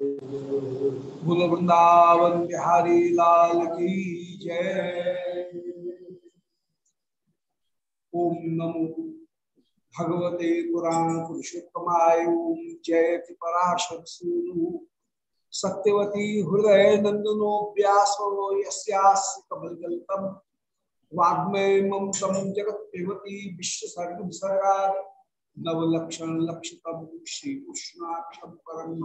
बोल वृंदावन बिहारी लाल की जय। ओम नमो भगवते पुराण पुरुषोत्तमाय ओम जयति पराशर सूनु। सत्यवती हृदय नंदनो व्यासो यस्यास्य कमलगल्पम वाग्मय ममतम जगत पिबती विश्व सर्ग विसर्गा नवलक्षण लक्षितम श्री कृष्णाक्षम परम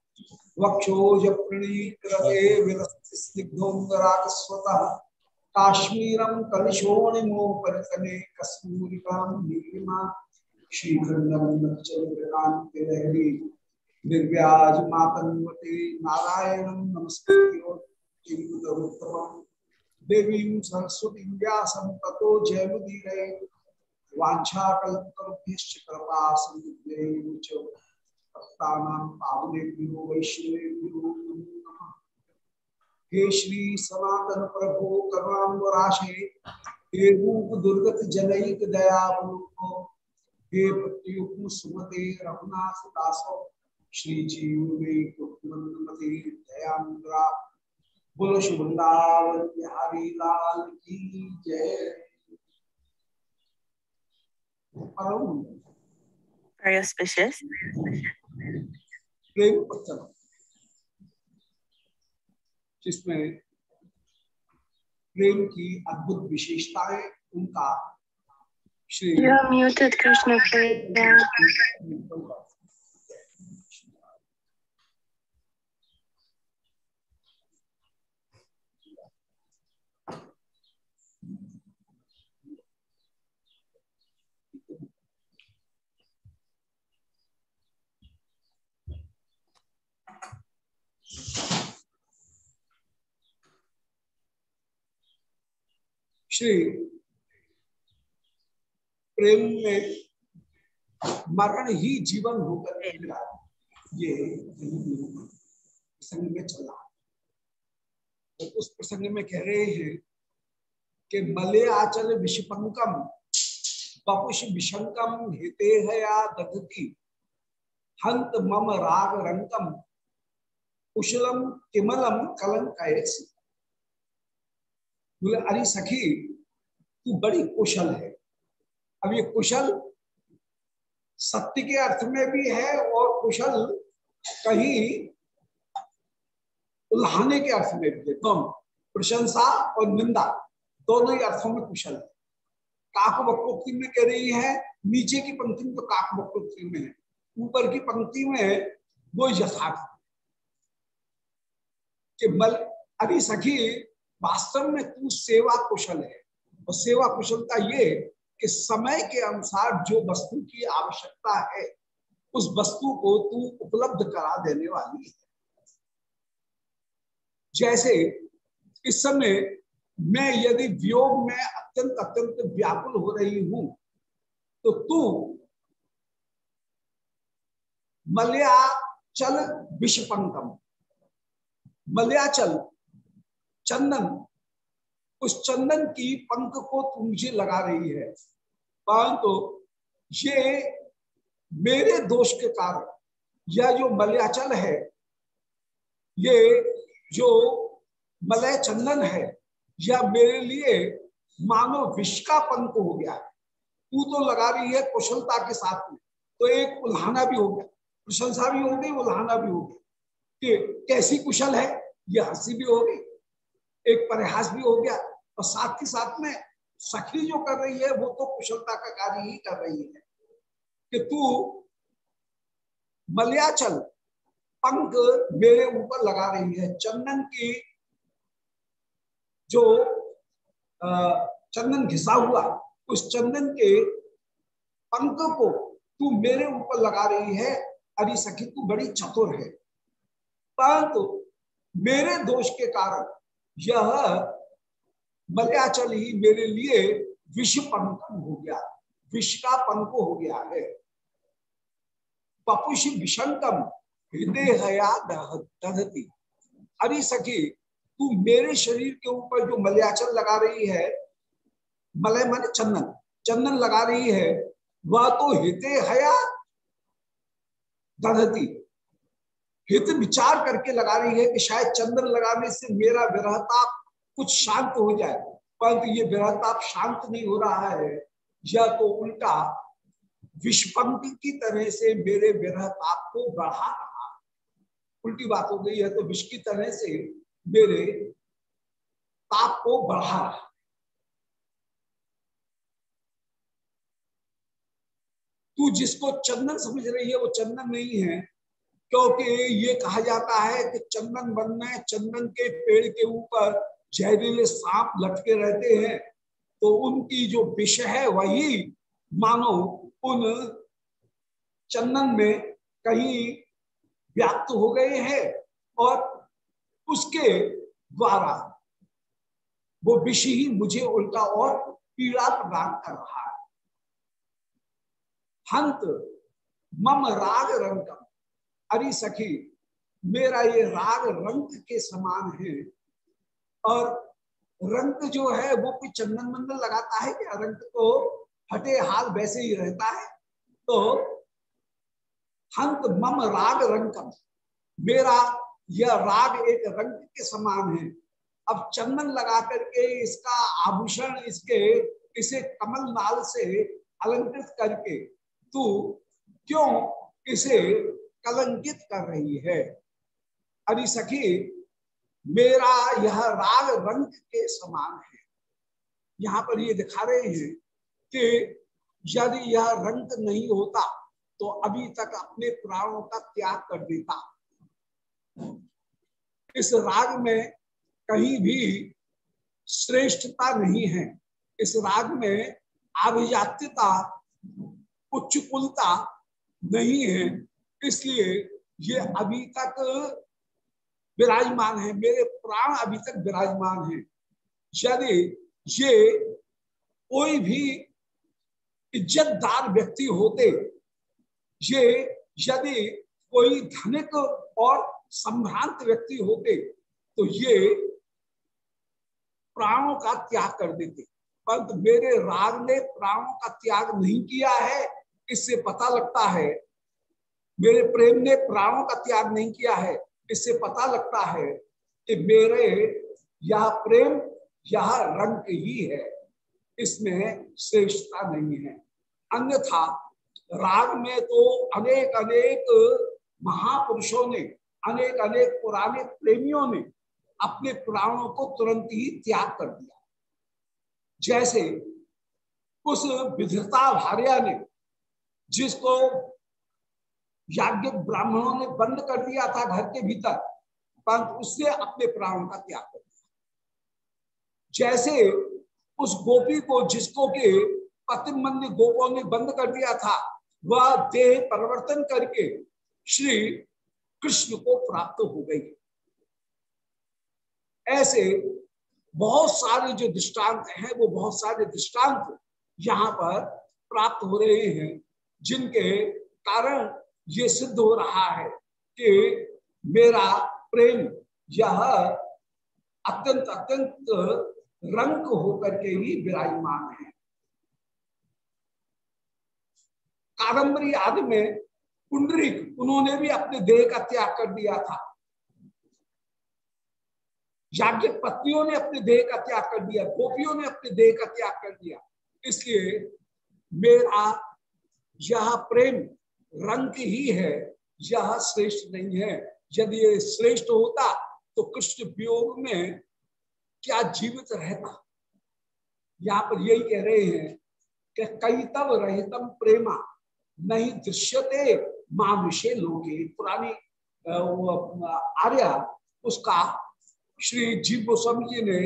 वक्षोज प्रणीकृते विलसिस्निग्धोन्दराकस्वतः काश्मीरं कलिशोणिमोपरितने कस्तूरिकां नीलिमा श्रीखण्डं नक्षत्रकान्तिलहरी मातन्वते नारायणं नमस्कृत्योत्तमं देवीं सरस्वतीं व्यासं ततो जयमुदीरये वाञ्छाकल्पतरुभ्यश्च कृपा समुद्रेण च पावनेभ्यो, वैष्णवेभ्यो हे श्री सनातन प्रभु करुणाम्बराशे हे रूप दुर्गत जनैक दयावलोको हे प्रत्युग्म सुमते रघुनाथ दासो, श्री जीव कुमते दयाम्बरा बोलो शुभृंदावन बिहारी लाल की जय। Very auspicious. प्रेम पत्र जिसमें प्रेम की अद्भुत विशेषताएँ उनका श्री म्यूटेड are श्री प्रेम में मरण ही जीवन होकर ये प्रसंग में चला तो उस प्रसंग में कह रहे हैं कि मले आचल विषपंकम बपुष विशंकम हिते हया दधती हंत मम राग रंकम कुशलम किमलम कलंक बोले अरे सखी तू बड़ी कुशल है। अब ये कुशल सत्य के अर्थ में भी है और कुशल कहीं उल्हाने के अर्थ में भी है। दोनों प्रशंसा और निंदा, दोनों ही अर्थों में कुशल है। काक वक्रोक्ति में कह रही है, नीचे की पंक्ति में तो काक वक्रोक्ति में है, ऊपर की पंक्ति में वो यथार्थ कि मल अरे सखी, वास्तव में तू सेवा कुशल है। और सेवा कुशलता ये कि समय के अनुसार जो वस्तु की आवश्यकता है, उस वस्तु को तू उपलब्ध करा देने वाली है। जैसे इस समय मैं यदि वियोग में अत्यंत अत्यंत व्याकुल हो रही हूँ तो तू मलयाचल विषपंकम मलयाचल चंदन उस चंदन की पंख को तू मुझे लगा रही है। परंतु तो ये मेरे दोष के कारण यह जो मलयाचल है, ये जो मलय चंदन है यह मेरे लिए मानो विष का पंख हो गया है। तू तो लगा रही है कुशलता के साथ में तो एक उल्हाना भी हो गया। प्रशंसा भी हो गई, उल्हाना भी हो गया। कि कैसी कुशल है, ये हँसी भी हो गई, एक परिहास भी हो गया। और साथ ही साथ में सखी जो कर रही है, वो तो कुशलता का कार्य ही कर रही है। कि तू मलयाचल पंख मेरे ऊपर लगा रही है। चंदन की जो चंदन घिसा हुआ, उस चंदन के पंख को तू मेरे ऊपर लगा रही है। अरे सखी, तू बड़ी चतुर है। परंतु मेरे दोष के कारण यह मलयाचल ही मेरे लिए विष पंकम हो गया विष का पंख हो गया है। पपुष विषंकम हृदय दधती अरे सखी, तू मेरे शरीर के ऊपर जो मलयाचल लगा रही है, मलय मन चंदन चंदन लगा रही है, वह तो हिते हया दधती हित विचार करके लगा रही है कि शायद चंदन लगाने से मेरा विरहता कुछ शांत हो जाए। परंतु ये विरहताप शांत नहीं हो रहा है। या तो उल्टा विषपंक्ति की तरह से मेरे विरहताप को बढ़ा रहा। उल्टी बात हो गई है तो विष की तरह से मेरे ताप को बढ़ा रहा तू जिसको चंदन समझ रही है, वो चंदन नहीं है। क्योंकि ये कहा जाता है कि चंदन वन में चंदन के पेड़ के ऊपर। जहरीले सांप लटके रहते हैं तो उनकी जो विष है वही, मानो उन चंदन में कहीं व्याप्त हो गए हैं और उसके द्वारा वो विष ही मुझे उल्टा और पीड़ा प्रदान कर रहा है। हंत, मम राग रंगम। अरे सखी, मेरा ये राग रंग के समान है। और रंग जो है, वो कोई चंदन मंदन लगाता है क्या रंग तो हटे हाल वैसे ही रहता है। तो हंत मम राग रंगम। मेरा यह राग एक रंग के समान है। अब चंदन लगा करके इसका आभूषण, इसके, इसे कमल नाल से अलंकृत करके तू क्यों इसे कलंकित कर रही है? अरे सखी मेरा यह राग रंग के समान है। यहाँ पर ये दिखा रहे हैं कि यदि यह रंग नहीं होता तो अभी तक अपने प्राणों का त्याग कर देता। इस राग में कहीं भी श्रेष्ठता नहीं है। इस राग में आभिजात्यता उच्च कुलता नहीं है। इसलिए ये अभी तक विराजमान है, मेरे प्राण अभी तक विराजमान है। यदि ये कोई भी इज्जतदार व्यक्ति होते, ये यदि कोई धनिक और संभ्रांत व्यक्ति होते तो ये प्राणों का त्याग कर देते। परंतु मेरे राग ने प्राणों का त्याग नहीं किया है, इससे पता लगता है, मेरे प्रेम ने प्राणों का त्याग नहीं किया है इससे पता लगता है कि मेरे यह प्रेम यह रंग ही है। इसमें श्रेष्ठता नहीं है। अन्यथा राग में तो अनेक अनेक महापुरुषों ने अनेक अनेक पुराने प्रेमियों ने अपने प्राणों को तुरंत ही त्याग कर दिया। जैसे उस विधता भार्या ने जिसको याज्ञ ब्राह्मणों ने बंद कर दिया था घर के भीतर, परंतु उससे अपने प्राणों का त्याग कर दिया। जैसे उस गोपी को जिसको के पतिमन्य गोपों ने बंद कर दिया था, वह देह परिवर्तन करके श्री कृष्ण को प्राप्त हो गई। ऐसे बहुत सारे जो दृष्टांत हैं, वो बहुत सारे दृष्टांत यहाँ पर प्राप्त हो रहे हैं, जिनके कारण ये सिद्ध हो रहा है कि मेरा प्रेम यह अत्यंत अत्यंत रंग होकर के ही विराजमान है। कादम्बरी आदि में पुंडरिक, उन्होंने भी अपने देह का त्याग कर दिया था। याज्ञ पत्नियों ने अपने देह का त्याग कर दिया, गोपियों ने अपने देह का त्याग कर दिया। इसलिए मेरा यह प्रेम रंग ही है यह श्रेष्ठ नहीं है। यदि ये श्रेष्ठ होता तो कृष्ण वियोग में क्या जीवित रहता? यहाँ पर यही कह रहे हैं कि कई तब रहितम प्रेमा, नहीं दृश्यते मानुषे लोगे पुरानी आर्या, उसका श्री जीव गोस्वामी जी ने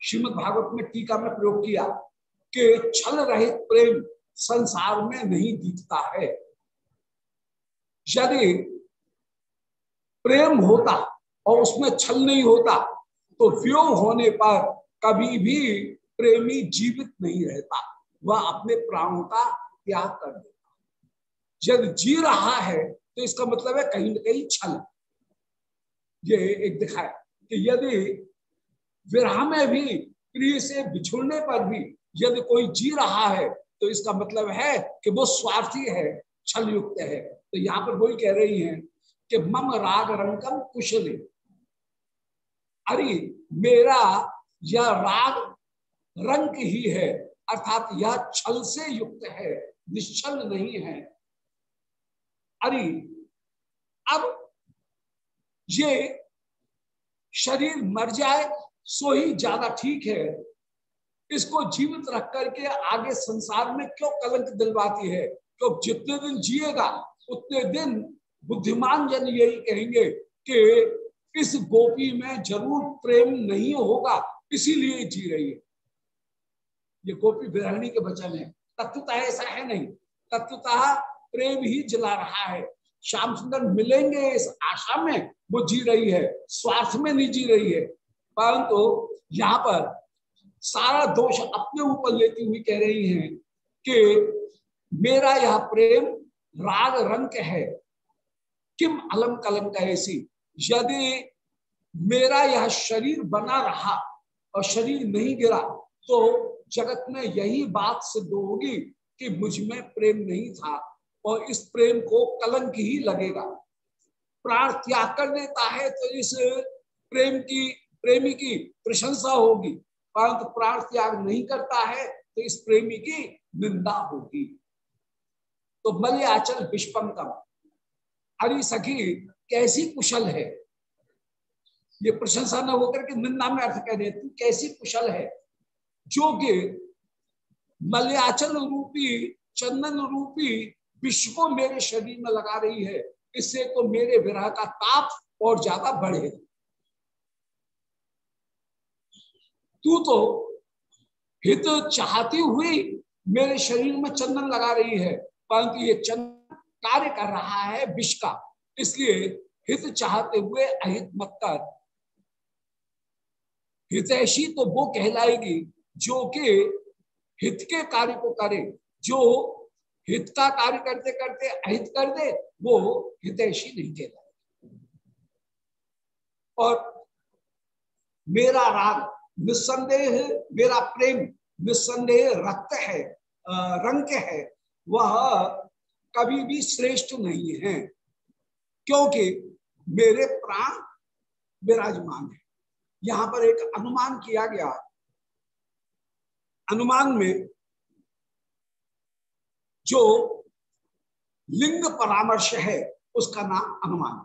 श्रीमद भागवत में टीका में प्रयोग किया कि छल रहित प्रेम संसार में नहीं दिखता है। यदि प्रेम होता और उसमें छल नहीं होता तो वियोग होने पर कभी भी प्रेमी जीवित नहीं रहता। वह अपने प्राणों का त्याग कर देता। यदि जी रहा है तो इसका मतलब है कहीं ना कहीं छल। ये एक दिखाया कि यदि विरह में भी प्रिय से बिछुड़ने पर भी यदि कोई जी रहा है तो इसका मतलब है कि वो स्वार्थी है। छल युक्त है। तो यहाँ पर वही कह रही हैं कि मम राग रंगम कुशली। अरे, मेरा यह राग रंग ही है, अर्थात यह छल से युक्त है, निश्चल नहीं है। अरे, अब ये शरीर मर जाए, सो ही ज़्यादा ठीक है। इसको जीवित रख करके आगे संसार में क्यों कलंक दिलवाती है? क्यों जितने दिन जिएगा, उतने दिन बुद्धिमान जन यही कहेंगे कि इस गोपी में ज़रूर प्रेम नहीं होगा, इसीलिए जी रही है। ये गोपी विरहणी के वचन है। तत्वतः ऐसा है नहीं। तत्वतः प्रेम ही जला रहा है। श्याम सुंदर मिलेंगे इस आशा में, वो जी रही है। स्वार्थ में नहीं जी रही है। परंतु तो यहाँ पर सारा दोष अपने ऊपर लेती हुई कह रही हैं कि मेरा यह प्रेम राग रंग है। किम अलम कलम ऐसी। यदि मेरा यह शरीर बना रहा और शरीर नहीं गिरा तो जगत में यही बात सिद्ध होगी कि मुझमें प्रेम नहीं था और इस प्रेम को कलंक ही लगेगा। प्राण त्याग कर देता है तो इस प्रेम की, प्रेमी की प्रशंसा होगी। परंतु प्राण त्याग नहीं करता है तो इस प्रेमी की निंदा होगी। तो मलयाचल विष्पंकम हरी सखी, कैसी कुशल है? ये प्रशंसा न होकर के निंदा में अर्थ कह रहे तू कैसी कुशल है? जो कि मलयाचल रूपी, चंदन रूपी विश्व को मेरे शरीर में लगा रही है। इससे तो मेरे विरह का ताप और ज़्यादा बढ़ेगा तू तो हित चाहती हुई मेरे शरीर में चंदन लगा रही है। परंतु ये चंदन कार्य कर रहा है विष का। इसलिए हित चाहते हुए अहित मत कर। हितैषी तो वो कहलाएगी जो कि हित के कार्य को करे। जो हित का कार्य करते करते अहित कर दे, वो हितैषी नहीं कहलाएगी। और मेरा राग निस्संदेह, मेरा प्रेम निस्संदेह रक्त है रंग है। वह कभी भी श्रेष्ठ नहीं है, क्योंकि मेरे प्राण विराजमान है। यहाँ पर एक अनुमान किया गया। अनुमान में जो लिंग परामर्श है, उसका नाम अनुमान।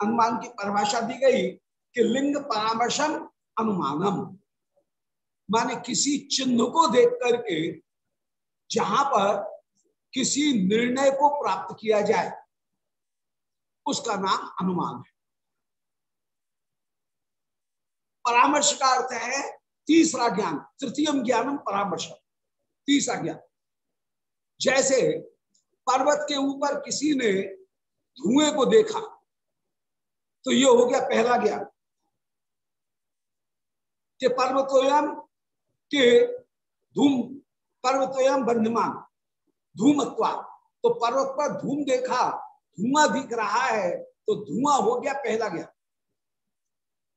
अनुमान की परिभाषा दी गई कि लिंग परामर्शम अनुमानम। माने किसी चिन्ह को देख करके जहाँ पर किसी निर्णय को प्राप्त किया जाए, उसका नाम अनुमान है। परामर्श का अर्थ है तीसरा ज्ञान, तृतीयम ज्ञानम परामर्श तीसरा ज्ञान, जैसे पर्वत के ऊपर किसी ने धुएँ को देखा तो ये हो गया पहला ज्ञान कि पर्वतोयम के धूम, पर्वतोयम बंधमान धूमत्वा। तो पर्वत पर धूम देखा, धुआँ दिख रहा है तो धुआँ हो गया, पहला ज्ञान।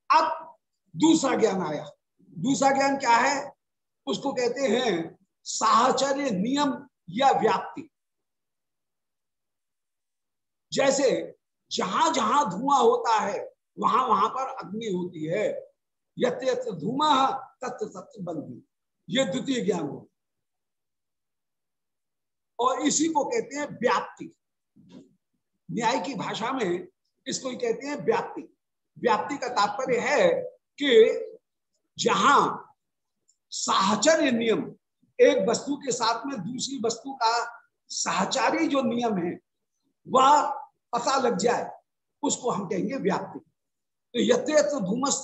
अब दूसरा ज्ञान आया। दूसरा ज्ञान क्या है? उसको कहते हैं साहचर्य नियम या व्याप्ति। जैसे जहाँ जहाँ धुआँ होता है, वहाँ वहाँ पर अग्नि होती है। यत्र यत्र धूमा तत्व तत्व बंधी ये द्वितीय ज्ञान हो और इसी को कहते हैं व्याप्ति। न्याय की भाषा में इसको ही कहते हैं व्याप्ति। व्याप्ति का तात्पर्य है कि जहाँ साहचर्य नियम एक वस्तु के साथ में दूसरी वस्तु का सहचारी जो नियम है, वह पता लग जाए, उसको हम कहेंगे व्याप्ति। तो यत्र धूमस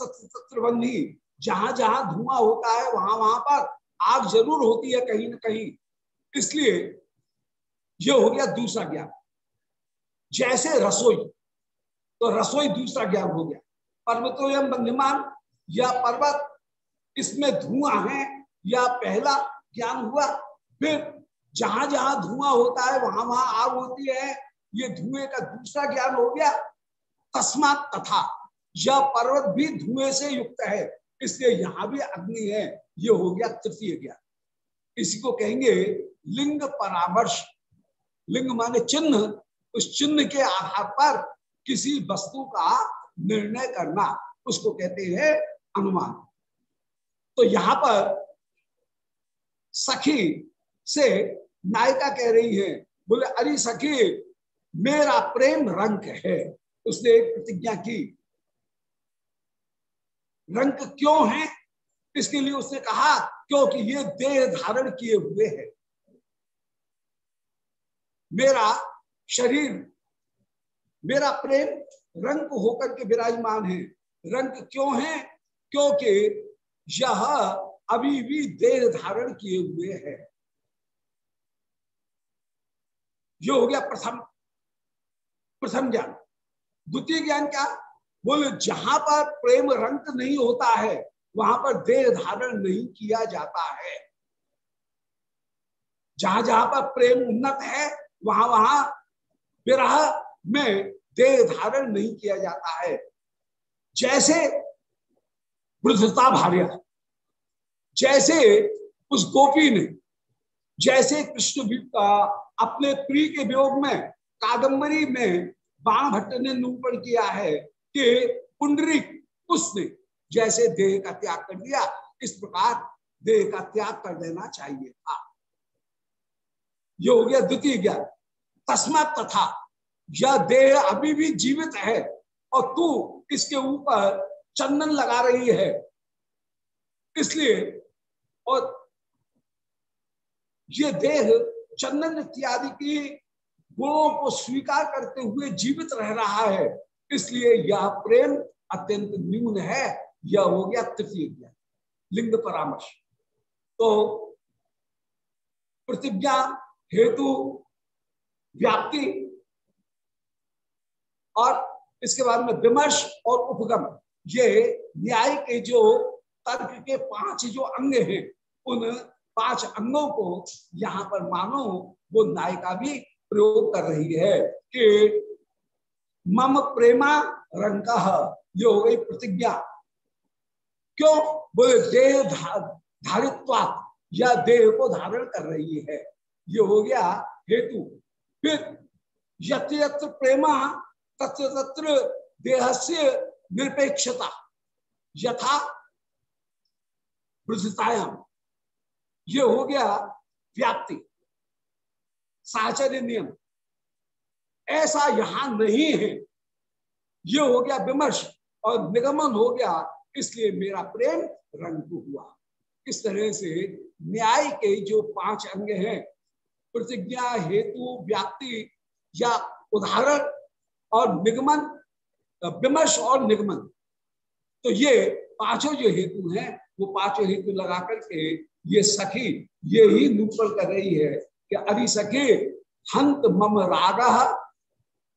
बंधी जहाँ जहाँ धुआँ होता है, वहाँ वहाँ पर आग ज़रूर होती है कहीं ना कहीं। इसलिए यह हो गया दूसरा ज्ञान। जैसे रसोई तो रसोई दूसरा ज्ञान हो गया। पर्वतोयम बंधिमान या पर्वत, इसमें धुआँ है, या पहला ज्ञान हुआ, फिर जहाँ जहाँ धुआँ होता है, वहाँ वहाँ आग होती है, ये धुएँ का दूसरा ज्ञान हो गया, तस्मात तथा। यह पर्वत भी धुएँ से युक्त है, इसलिए यहाँ भी अग्नि है, ये हो गया तृतीय ज्ञान। इसी को कहेंगे लिंग परामर्श। लिंग माने चिन्ह, उस चिन्ह के आधार पर किसी वस्तु का निर्णय करना, उसको कहते हैं अनुमान। तो यहाँ पर सखी से नायिका कह रही है, बोले, अरे सखी, मेरा प्रेम रंग है। उसने एक प्रतिज्ञा की। रंग क्यों है? इसके लिए उसने कहा, क्योंकि ये देह धारण किए हुए है। मेरा शरीर, मेरा प्रेम रंग होकर के विराजमान है। रंग क्यों है? क्योंकि यह अभी भी देह धारण किए हुए है। ये हो गया प्रथम प्रथम ज्ञान। द्वितीय ज्ञान क्या? बोले, जहाँ पर प्रेम रंग नहीं होता है, वहाँ पर देह धारण नहीं किया जाता है। जहाँ जहाँ पर प्रेम उन्नत है वहाँ वहाँ विरह में देह धारण नहीं किया जाता है। जैसे वृद्धता भार्य जैसे उस गोपी ने, जैसे कृष्ण अपने प्रिय के वियोग में कादम्बरी में बाण भट्ट ने निरूपण किया है कि पुंडरी उसने जैसे देह का त्याग कर दिया, इस प्रकार देह का त्याग कर देना चाहिए था। ये हो गया द्वितीय ज्ञान। तस्मात तथा। यह देह अभी भी जीवित है और तू इसके ऊपर चंदन लगा रही है। इसलिए और ये देह चंदन इत्यादि की गुणों को स्वीकार करते हुए जीवित रह रहा है। इसलिए यह प्रेम अत्यंत न्यून है। यह हो गया तृतीय ज्ञान। लिंग परामर्श। तो प्रतिज्ञा हेतु, व्याप्ति और इसके बाद में विमर्श और उपगम। ये न्याय के जो तर्क के पाँच जो अंग हैं, उन पाँच अंगों को यहाँ पर मानो, वो नायिका भी प्रयोग कर रही है कि मम प्रेमा रंग, ये हो गई प्रतिज्ञा। क्यों? बोले, देह धारित्वा या देह को धारण कर रही है। ये हो गया हेतु। फिर यत्र यत्र प्रेमा, तत्र तत्र देह से निरपेक्षता। यथा वृद्धतायाम ये हो गया व्याप्ति। साचर्य नियम। ऐसा यहाँ नहीं है। ये हो गया विमर्श और निगमन हो गया, इसलिए मेरा प्रेम रंग हुआ। इस तरह से न्याय के जो पाँच अंग हैं प्रतिज्ञा, हेतु, व्याप्ति या उदाहरण और निगमन, विमर्श और निगमन। तो ये पाँचों जो हेतु हैं, वो पाँचों हेतु लगा करके ये सखी, ये ही निरूपण कर रही है कि अरे सखी, हंत मम राग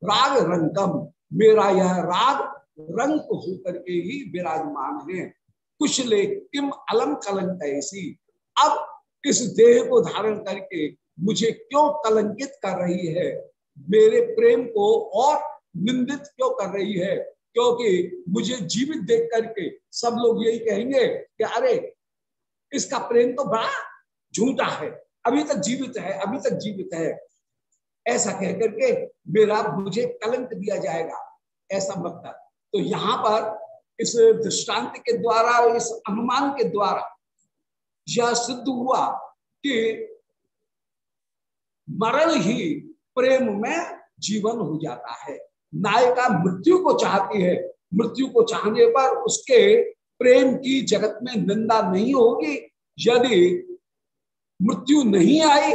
राग रंगम। मेरा यह राग रंग होकर के ही विराजमान है। कुशले किम अलम कलंक ऐसी। अब इस देह को धारण करके मुझे क्यों कलंकित कर रही है? मेरे प्रेम को और निंदित क्यों कर रही है? क्योंकि मुझे जीवित देख करके सब लोग यही कहेंगे कि अरे, इसका प्रेम तो बड़ा झूठा है। अभी तक जीवित है, अभी तक जीवित है। ऐसा कह करके मेरा, मुझे कलंक दिया जाएगा। ऐसा मत कर। तो यहाँ पर इस दृष्टांत के द्वारा, इस अनुमान के द्वारा यह सिद्ध हुआ कि मरण ही प्रेम में जीवन हो जाता है। नायिका मृत्यु को चाहती है। मृत्यु को चाहने पर उसके प्रेम की जगत में निंदा नहीं होगी। यदि मृत्यु नहीं आई,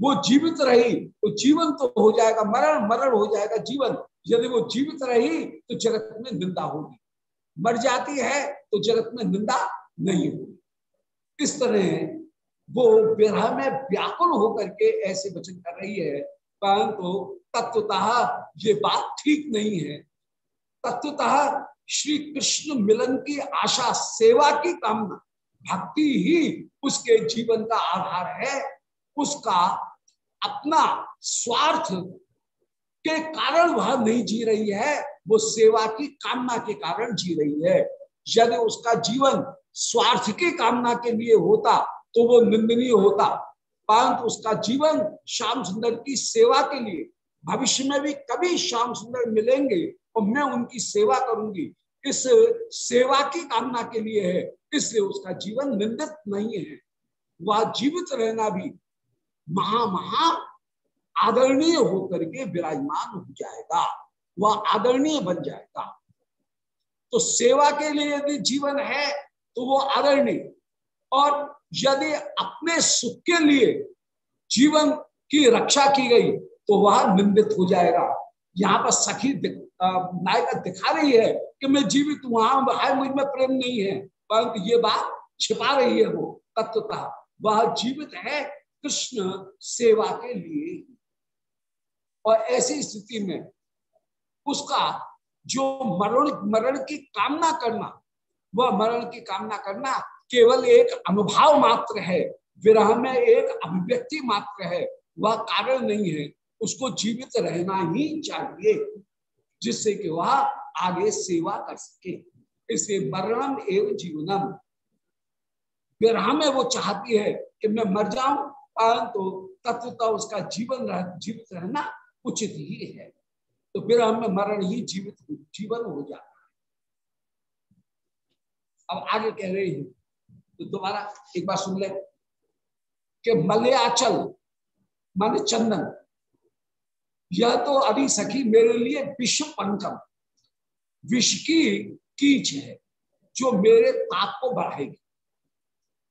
वो जीवित रही तो जीवन तो हो जाएगा। मरण मरण हो जाएगा जीवन। यदि वो जीवित रही तो जगत में निंदा होगी। मर जाती है तो जगत में निंदा नहीं होगी। इस तरह वो विरह में व्याकुल होकर के ऐसे वचन कर रही है, परंतु तत्वतः ये बात ठीक नहीं है। तत्वतः श्री कृष्ण मिलन की आशा सेवा की कामना, भक्ति ही उसके जीवन का आधार है। उसका अपना स्वार्थ के कारण वह नहीं जी रही है, वो सेवा की कामना के कारण जी रही है। यदि उसका जीवन स्वार्थ की कामना के लिए होता तो वो निंदनीय होता। परंतु उसका जीवन श्याम सुंदर की सेवा के लिए, भविष्य में भी कभी श्याम सुंदर मिलेंगे और मैं उनकी सेवा करूँगी। इस सेवा की कामना के लिए है, इसलिए उसका जीवन निंदित नहीं है। वह जीवित रहना भी महा महा आदरणीय होकर के विराजमान हो जाएगा। वह आदरणीय बन जाएगा। तो सेवा के लिए यदि जीवन है तो वो आदरणीय। और यदि अपने सुख के लिए जीवन की रक्षा की गई तो वह निंदित हो जाएगा। यहाँ पर सखी नायिका दिखा रही है कि मैं जीवित हूँ हाँ मुझमें प्रेम नहीं है, परंतु ये बात छिपा रही है वो तत्वतः। वह जीवित है कृष्ण सेवा के लिए और ऐसी स्थिति में उसका जो मरण मरण की कामना करना, वह मरण की कामना करना केवल एक अनुभाव मात्र है विरह में एक अभिव्यक्ति मात्र है वह कारण नहीं है उसको जीवित रहना ही चाहिए जिससे कि वह आगे सेवा कर सके। इसलिए मरणम एवं जीवनम। विरह में वो चाहती है कि मैं मर जाऊँ परंतु तो तत्वता उसका जीवन रह, जीवित रहना उचित ही है। तो विरह में मरण ही जीवित जीवन हो जाता है। अब आगे कह रहे हैं तो दोबारा एक बार सुन ले कि मलयाचल मान चंदन यह तो अभी सखी मेरे लिए विश्व पंकम विश्व की कीच है जो मेरे ताप को बढ़ाएगी।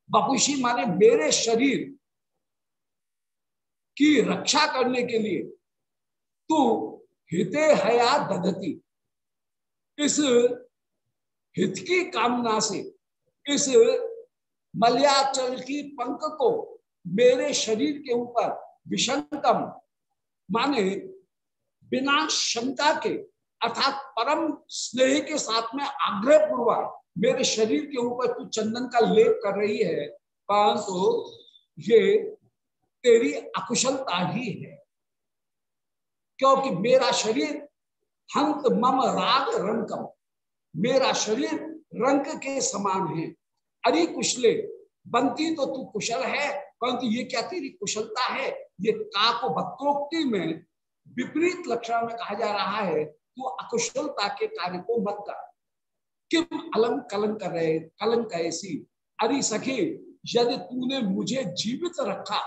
बपुशी माने मेरे शरीर की रक्षा करने के लिए तू हिते हया दधती। इस हित की कामना से, इस मलयाचल की पंख को मेरे शरीर के ऊपर विषंतम माने बिना शंका के, अर्थात परम स्नेह के साथ में आग्रह पूर्वक मेरे शरीर के ऊपर तू चंदन का लेप कर रही है, परंतु ये तेरी अकुशलता ही है। क्योंकि मेरा शरीर हंत मम राग रंकम मेरा शरीर रंग के समान है। अरे कुशले, बनती तो तू कुशल है। परंतु ये क्या तेरी कुशलता है? ये का को भक्तोक्ति में विपरीत लक्षण में कहा जा रहा है, तू अकुशलता के कार्य को मत कर। किम अलंक कलंक कर रहे कलंक ऐसी अरे सखी, यदि तूने मुझे जीवित रखा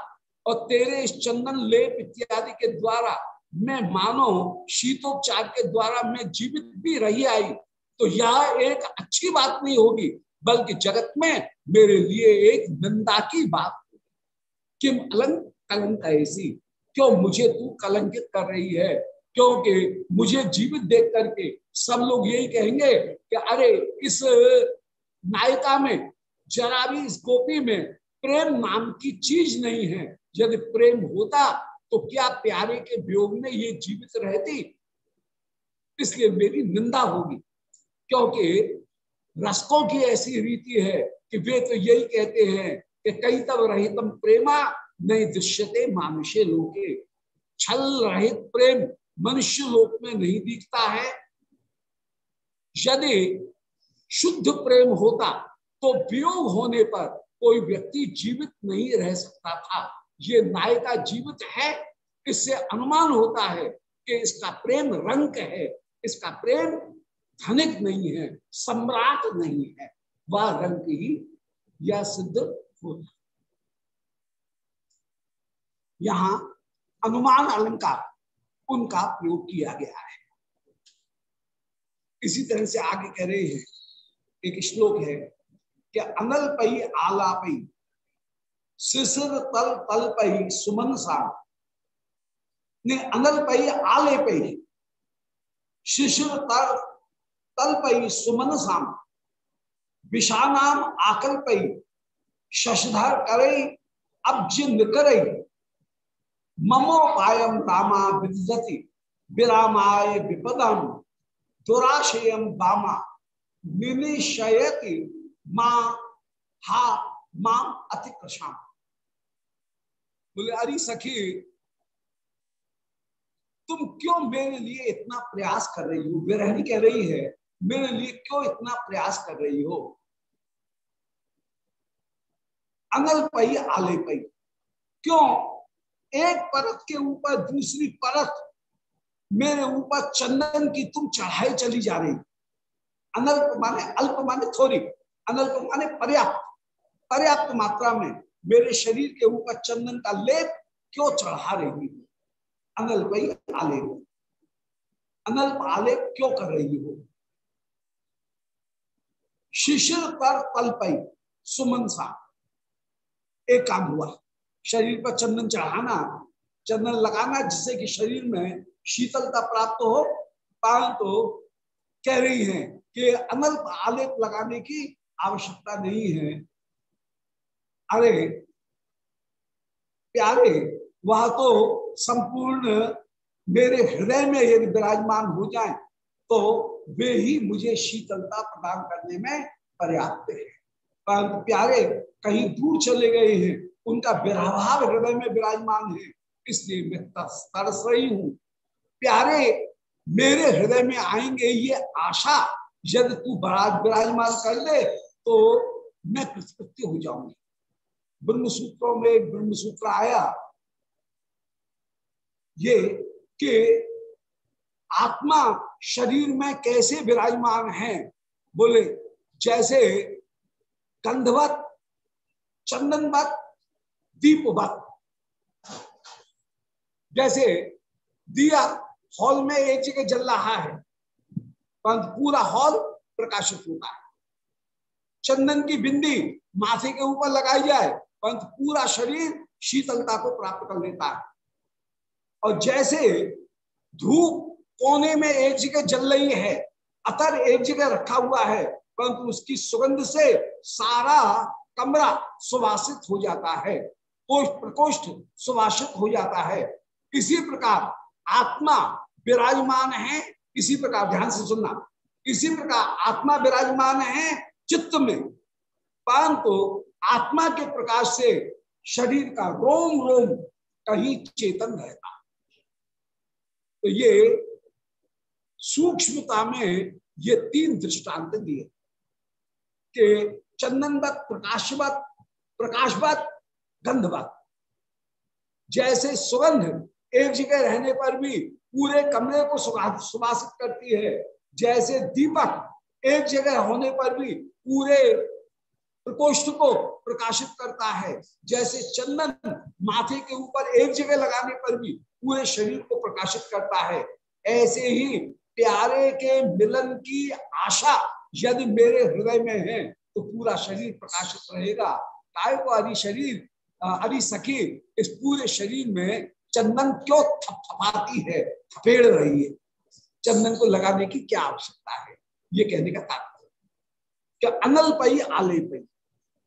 और तेरे इस चंदन, लेप इत्यादि के द्वारा मैं मानो, शीतोपचार के द्वारा मैं जीवित भी रही आई तो यह एक अच्छी बात नहीं होगी। बल्कि जगत में मेरे लिए एक निंदा की बात किम अलंक कलंक ऐसी? क्यों मुझे तू कलंकित कर रही है? क्योंकि मुझे जीवित देख करके सब लोग यही कहेंगे कि अरे, इस नायिका में, जरा भी इस गोपी में प्रेम नाम की चीज़ नहीं है। यदि प्रेम होता तो क्या प्यारे के वियोग में ये जीवित रहती? इसलिए मेरी निंदा होगी। क्योंकि रसकों की ऐसी रीति है कि वे तो यही कहते हैं कि कई तब रहितम प्रेमा, नहीं दृश्यते मानुष्य लोके। छल रहित प्रेम मनुष्य लोक में नहीं दिखता है। यदि शुद्ध प्रेम होता तो वियोग होने पर कोई व्यक्ति जीवित नहीं रह सकता था। ये नायिका जीवित है, इससे अनुमान होता है कि इसका प्रेम रंग है। इसका प्रेम धनिक नहीं है, सम्राट नहीं है, वह रंग ही यह सिद्ध होता यहाँ अनुमान अलंकार, उनका प्रयोग किया गया है। इसी तरह से आगे कह रहे हैं, एक श्लोक है कि अनल पई आलापई शिशिर तल तल पई सुमन सा ने अनल पई आले पई शिशिर तल तल पई सुमन साम विषानाम आकल पई शशधर करे अब जिन करे ममो पायम रामा विदति विरामाय विपदम दुराशयम बामा निनिशयति माँ, हा अति अतिक्रशाम बोले, अरे सखी, तुम क्यों मेरे लिए इतना प्रयास कर रही हो? विरहणी कह रही है। मेरे लिए क्यों इतना प्रयास कर रही हो? अनल पई, आले पई। क्यों? एक परत के ऊपर दूसरी परत। मेरे ऊपर चंदन की तुम चढ़ाई चली जा रही। अनल्प माने अल्प, माने थोड़ी। अनल्प माने पर्याप्त। पर्याप्त मात्रा में मेरे शरीर के ऊपर चंदन का लेप क्यों चढ़ा रही हो? अनल्प आलेप अनल्प आलेप क्यों कर रही हो? शिशिर पर तलपई सुमन सा। एक काम हुआ, शरीर पर चंदन चढ़ाना, चंदन लगाना जिससे कि शरीर में शीतलता प्राप्त हो परंतु तो कह रही हैं कि अनल आलेप लगाने की आवश्यकता नहीं है। अरे, प्यारे, वह तो संपूर्ण मेरे हृदय में यदि विराजमान हो जाए तो वे ही मुझे शीतलता प्रदान करने में पर्याप्त है। परंतु प्यारे, कहीं दूर चले गए हैं। उनका विराभाव हृदय में विराजमान है। इसलिए मैं तरस रही हूँ। प्यारे, मेरे हृदय में आएँगे ये आशा। यदि तू बराज, विराजमान कर ले तो मैं प्रतिपत्ति हो जाऊँगी। ब्रह्म सूत्रों में ब्रह्म सूत्र आया। ये कि आत्मा शरीर में कैसे विराजमान है? बोले, जैसे गंधवत, चंदनवत, दीपवत। जैसे दिया हॉल में एक जगह जल रहा है, परंतु पूरा हॉल प्रकाशित होता है। चंदन की बिंदी माथे के ऊपर लगाई जाए, परंतु पूरा शरीर शीतलता को प्राप्त कर लेता है। और जैसे धूप कोने में एक जगह जल रही है अतर एक जगह रखा हुआ है, परंतु उसकी सुगंध से सारा कमरा सुवासित हो जाता है प्रकोष्ठ सुवासित हो जाता है। इसी प्रकार आत्मा विराजमान है, इसी प्रकार, ध्यान से सुनना, इसी प्रकार आत्मा विराजमान है चित्त में, परंतु आत्मा के प्रकाश से शरीर का रोम रोम कहीं चेतन रहता। तो ये सूक्ष्मता में ये तीन दृष्टांत दिए कि चंदनवत, प्रकाशवत प्रकाशवत, गंधवत। जैसे सुगंध एक जगह रहने पर भी पूरे कमरे को सुवासित करती है, जैसे दीपक एक जगह होने पर भी पूरे प्रकोष्ठ को प्रकाशित करता है, जैसे चंदन माथे के ऊपर एक जगह लगाने पर भी पूरे शरीर को प्रकाशित करता है, ऐसे ही प्यारे के मिलन की आशा यदि मेरे हृदय में है तो पूरा शरीर प्रकाशित रहेगा। काय को आदि शरीर अरे सखी, इस पूरे शरीर में चंदन क्यों थपथपाती है? थपेड़ रही है। चंदन को लगाने की क्या आवश्यकता है? ये कहने का तात्पर्य। अनल पई आले पई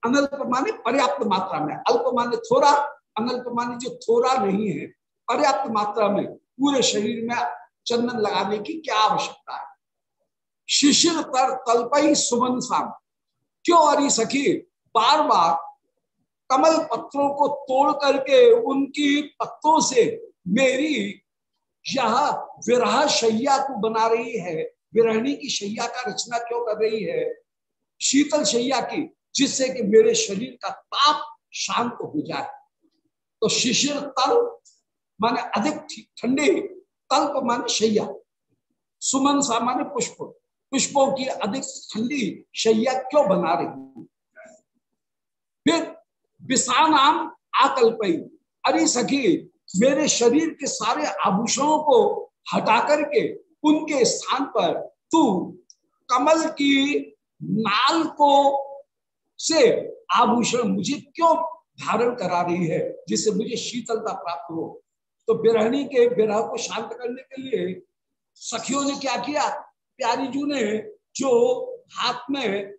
अनल्प माने पर्याप्त मात्रा में। अल्प माने थोड़ा अनल्प माने जो थोड़ा नहीं है, पर्याप्त मात्रा में पूरे शरीर में चंदन लगाने की क्या आवश्यकता है? शिशिर तर तलपई सुमन साम। क्यों अरी सखी बार बार कमल पत्रों को तोड़ करके उनकी पत्तों से मेरी यह विरह शैया को बना रही है, विरहणी की शैया का रचना क्यों कर रही है? शीतल शैया की, जिससे कि मेरे शरीर का ताप शांत हो जाए। तो शिशिर तल माने अधिक ठंडे तल्प माने शैया। सुमन सा माने पुष्प। पुष्पों की अधिक ठंडी शैया क्यों बना रही फिर विषानाम आकल्पई। अरे सखी, मेरे शरीर के सारे आभूषणों को हटा करके उनके स्थान पर तू कमल की नाल को से आभूषण मुझे क्यों धारण करा रही है, जिससे मुझे शीतलता प्राप्त हो? तो बिरहणी के बिरह को शांत करने के लिए सखियों ने क्या किया? प्यारी जू ने जो हाथ में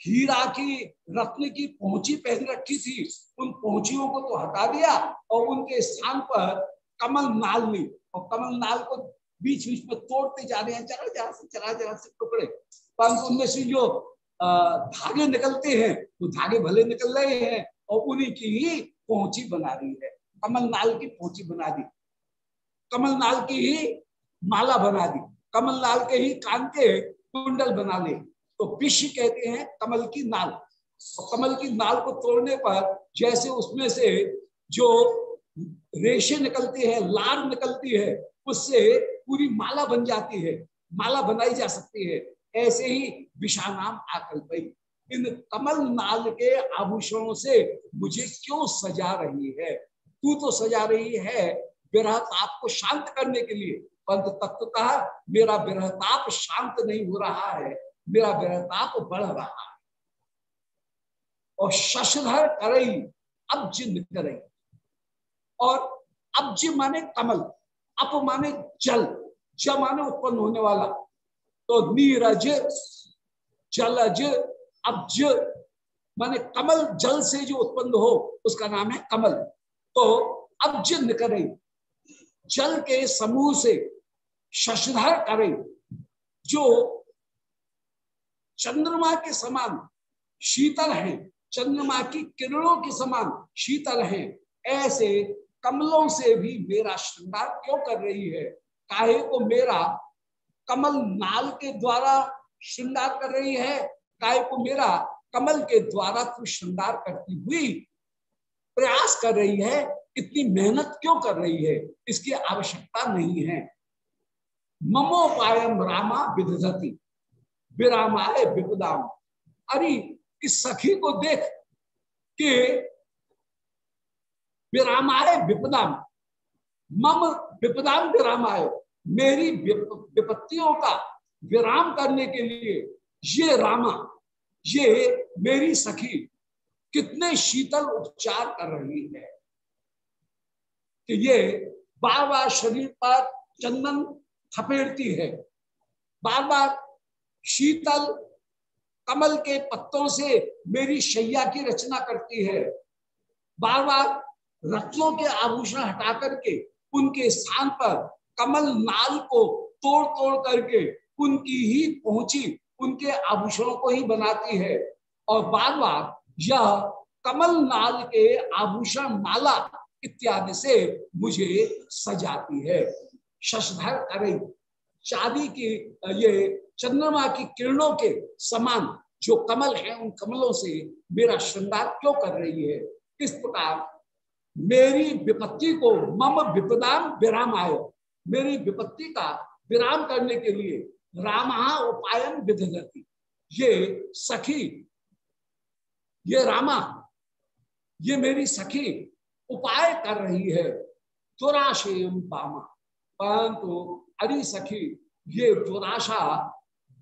हीरा की, रत्न की पहुँची पहन रखी थी, उन पहुंचियों को तो हटा दिया और उनके स्थान पर कमल नाल ली। और कमल नाल को बीच बीच में तोड़ते जा रहे हैं जरा जरा से जरा जरा से टुकड़े। परंतु उनमें से जो धागे निकलते हैं, वो तो धागे भले निकल रहे हैं और उन्हीं की ही पहुँची बना रही है। कमल नाल की पोची बना दी। कमलनाल की ही माला बना दी। कमलनाल के ही कान के कुंडल बना ले तो विश्व कहते हैं, कमल की नाल। कमल की नाल को तोड़ने पर जैसे उसमें से जो रेशे निकलती है, लार निकलती है, उससे पूरी माला बन जाती है। माला बनाई जा सकती है। ऐसे ही विषा नाम आकल्पई इन कमल नाल के आभूषणों से मुझे क्यों सजा रही है? तू तो सजा रही है विरह ताप को शांत करने के लिए। परंतु तत्वतः मेरा विरह ताप शांत नहीं हो रहा है, मेरा विरह ताप बढ़ रहा है। और शशधर करई अब करई। और अब जी माने कमल, अप माने जल, ज माने उत्पन्न होने वाला। तो नीरज, जलज, अब्ज माने कमल जल से जो उत्पन्न हो, उसका नाम है कमल। तो अब्ज निकरे जल के समूह से शशधर करे, जो चंद्रमा के समान शीतल है, चंद्रमा की किरणों के समान शीतल है, ऐसे कमलों से भी मेरा श्रृंगार क्यों कर रही है? काहे को मेरा कमल नाल के द्वारा श्रृंगार कर रही है? काय को मेरा कमल के द्वारा तू श्रृंगार करती हुई प्रयास कर रही है, इतनी मेहनत क्यों कर रही है? इसकी आवश्यकता नहीं है। ममोपायम रामा विधति विरामाय विपदाम अरे, इस सखी को देख के विरामाय विपदाम मम विपदाम विरामाय, मेरी विपत्तियों का विराम करने के लिए ये रामा, ये मेरी सखी कितने शीतल उपचार कर रही है कि ये बार बार शरीर पर चंदन थपेड़ती है। बार बार शीतल कमल के पत्तों से मेरी शैया की रचना करती है। बार बार रत्नों के आभूषण हटा करके उनके स्थान पर कमल नाल को तोड़ तोड़ करके उनकी ही पहुँची, उनके आभूषणों को ही बनाती है। और बार बार यह कमल नाल के आभूषण माला इत्यादि से मुझे सजाती है। शशधर करे चांदी की, ये चंद्रमा की किरणों के समान जो कमल है, उन कमलों से मेरा श्रृंगार क्यों कर रही है? इस प्रकार मेरी विपत्ति को मम विपदाम विराम आयो। मेरी विपत्ति का विराम करने के लिए रामा उपायन विधि ये सखी ये रामा, ये मेरी सखी उपाय कर रही है। दुराशेम पामा। परंतु अरे सखी, ये दुराशा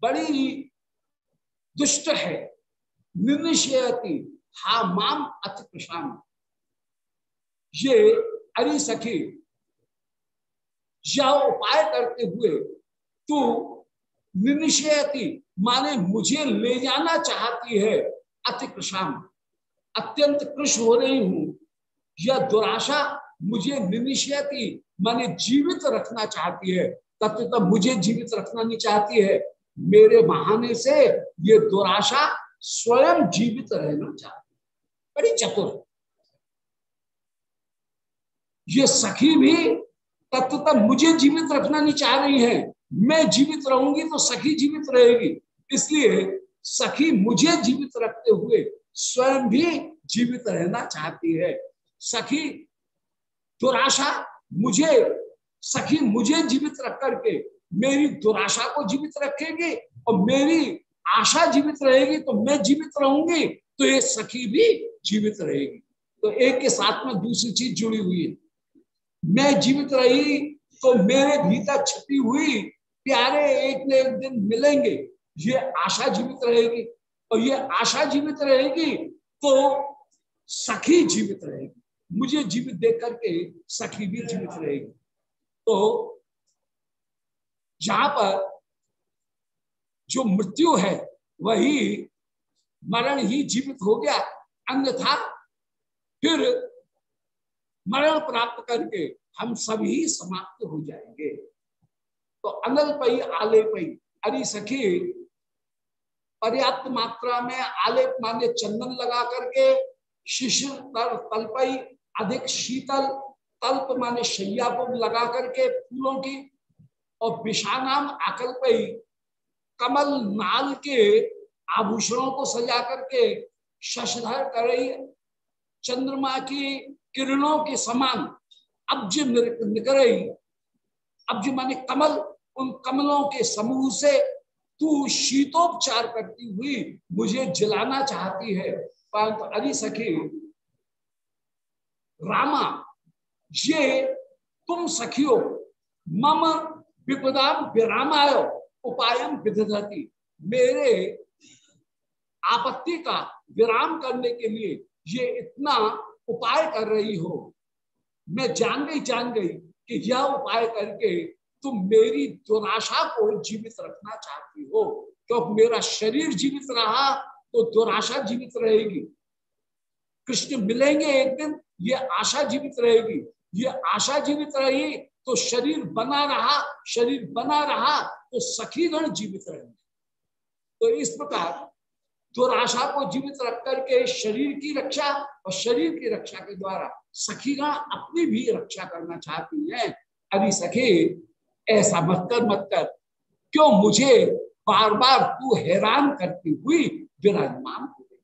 बड़ी ही दुष्ट है। निर्निशयती हा माम अतिप्रशाम ये अरे सखी यह उपाय करते हुए तू निनिशयती माने मुझे ले जाना चाहती है। अति कृषाम अत्यंत कृष हो रही हूँ। यह दुराशा मुझे निनिशयती माने जीवित रखना चाहती है। तत्व मुझे जीवित रखना नहीं चाहती है। मेरे बहाने से ये दुराशा स्वयं जीवित रहना चाहती है। बड़ी चतुर। ये सखी भी तत्व तब मुझे जीवित रखना नहीं चाह रही है। मैं जीवित रहूँगी तो सखी जीवित रहेगी। इसलिए सखी मुझे जीवित रखते हुए स्वयं भी जीवित रहना चाहती है। सखी, दुराशा मुझे, सखी मुझे जीवित रख करके मेरी दुराशा को जीवित रखेगी और मेरी आशा जीवित रहेगी तो मैं जीवित रहूँगी तो ये सखी भी जीवित रहेगी। तो एक के साथ में दूसरी चीज़ जुड़ी हुई है। मैं जीवित रही तो मेरे भीतर छिपी हुई प्यारे एक न एक दिन मिलेंगे। ये आशा जीवित रहेगी। और ये आशा जीवित रहेगी तो सखी जीवित रहेगी। मुझे जीवित देख करके सखी भी जीवित रहेगी। तो जहाँ पर जो मृत्यु है, वही मरण ही जीवित हो गया। अन्यथा फिर मरण प्राप्त करके हम सभी समाप्त हो जाएँगे। तो अनल पई, आले पई, अरे सखी पर्याप्त मात्रा में आलेप माने चंदन लगा करके शिशिर तर तलपई, अधिक शीतल, तल्प माने शैया को लगा करके फूलों की, और विषानाम आकल्पई, कमल नाल के आभूषणों को सजा करके शशधर करई, चंद्रमा की किरणों के समान अब्ज निकरई। अब्ज माने कमल, उन कमलों के समूह से तू शीतोपचार करती हुई मुझे जलाना चाहती है। परंतु अरे सखी, रामा, ये तुम सखियो, मम विपदाम विरामाय उपायम विधति मेरे आपत्ति का विराम करने के लिए ये इतना उपाय कर रही हो। मैं जान गई जान गई कि यह उपाय करके तुम मेरी दुराशा को जीवित रखना चाहती हो। क्योंकि मेरा शरीर जीवित रहा तो दुराशा जीवित रहेगी। कृष्ण मिलेंगे एक दिन, ये आशा जीवित रहेगी। ये आशा जीवित रही तो शरीर बना रहा, शरीर बना रहा तो सखीगण जीवित रहेंगे। तो इस प्रकार दुराशा को जीवित रख करके शरीर की रक्षा और शरीर की रक्षा के द्वारा सखीगण अपनी भी रक्षा करना चाहती है। अभी सखी ऐसा मत कर मत कर। क्यों? मुझे बार बार तू हैरान करती हुई विराजमान हो गई।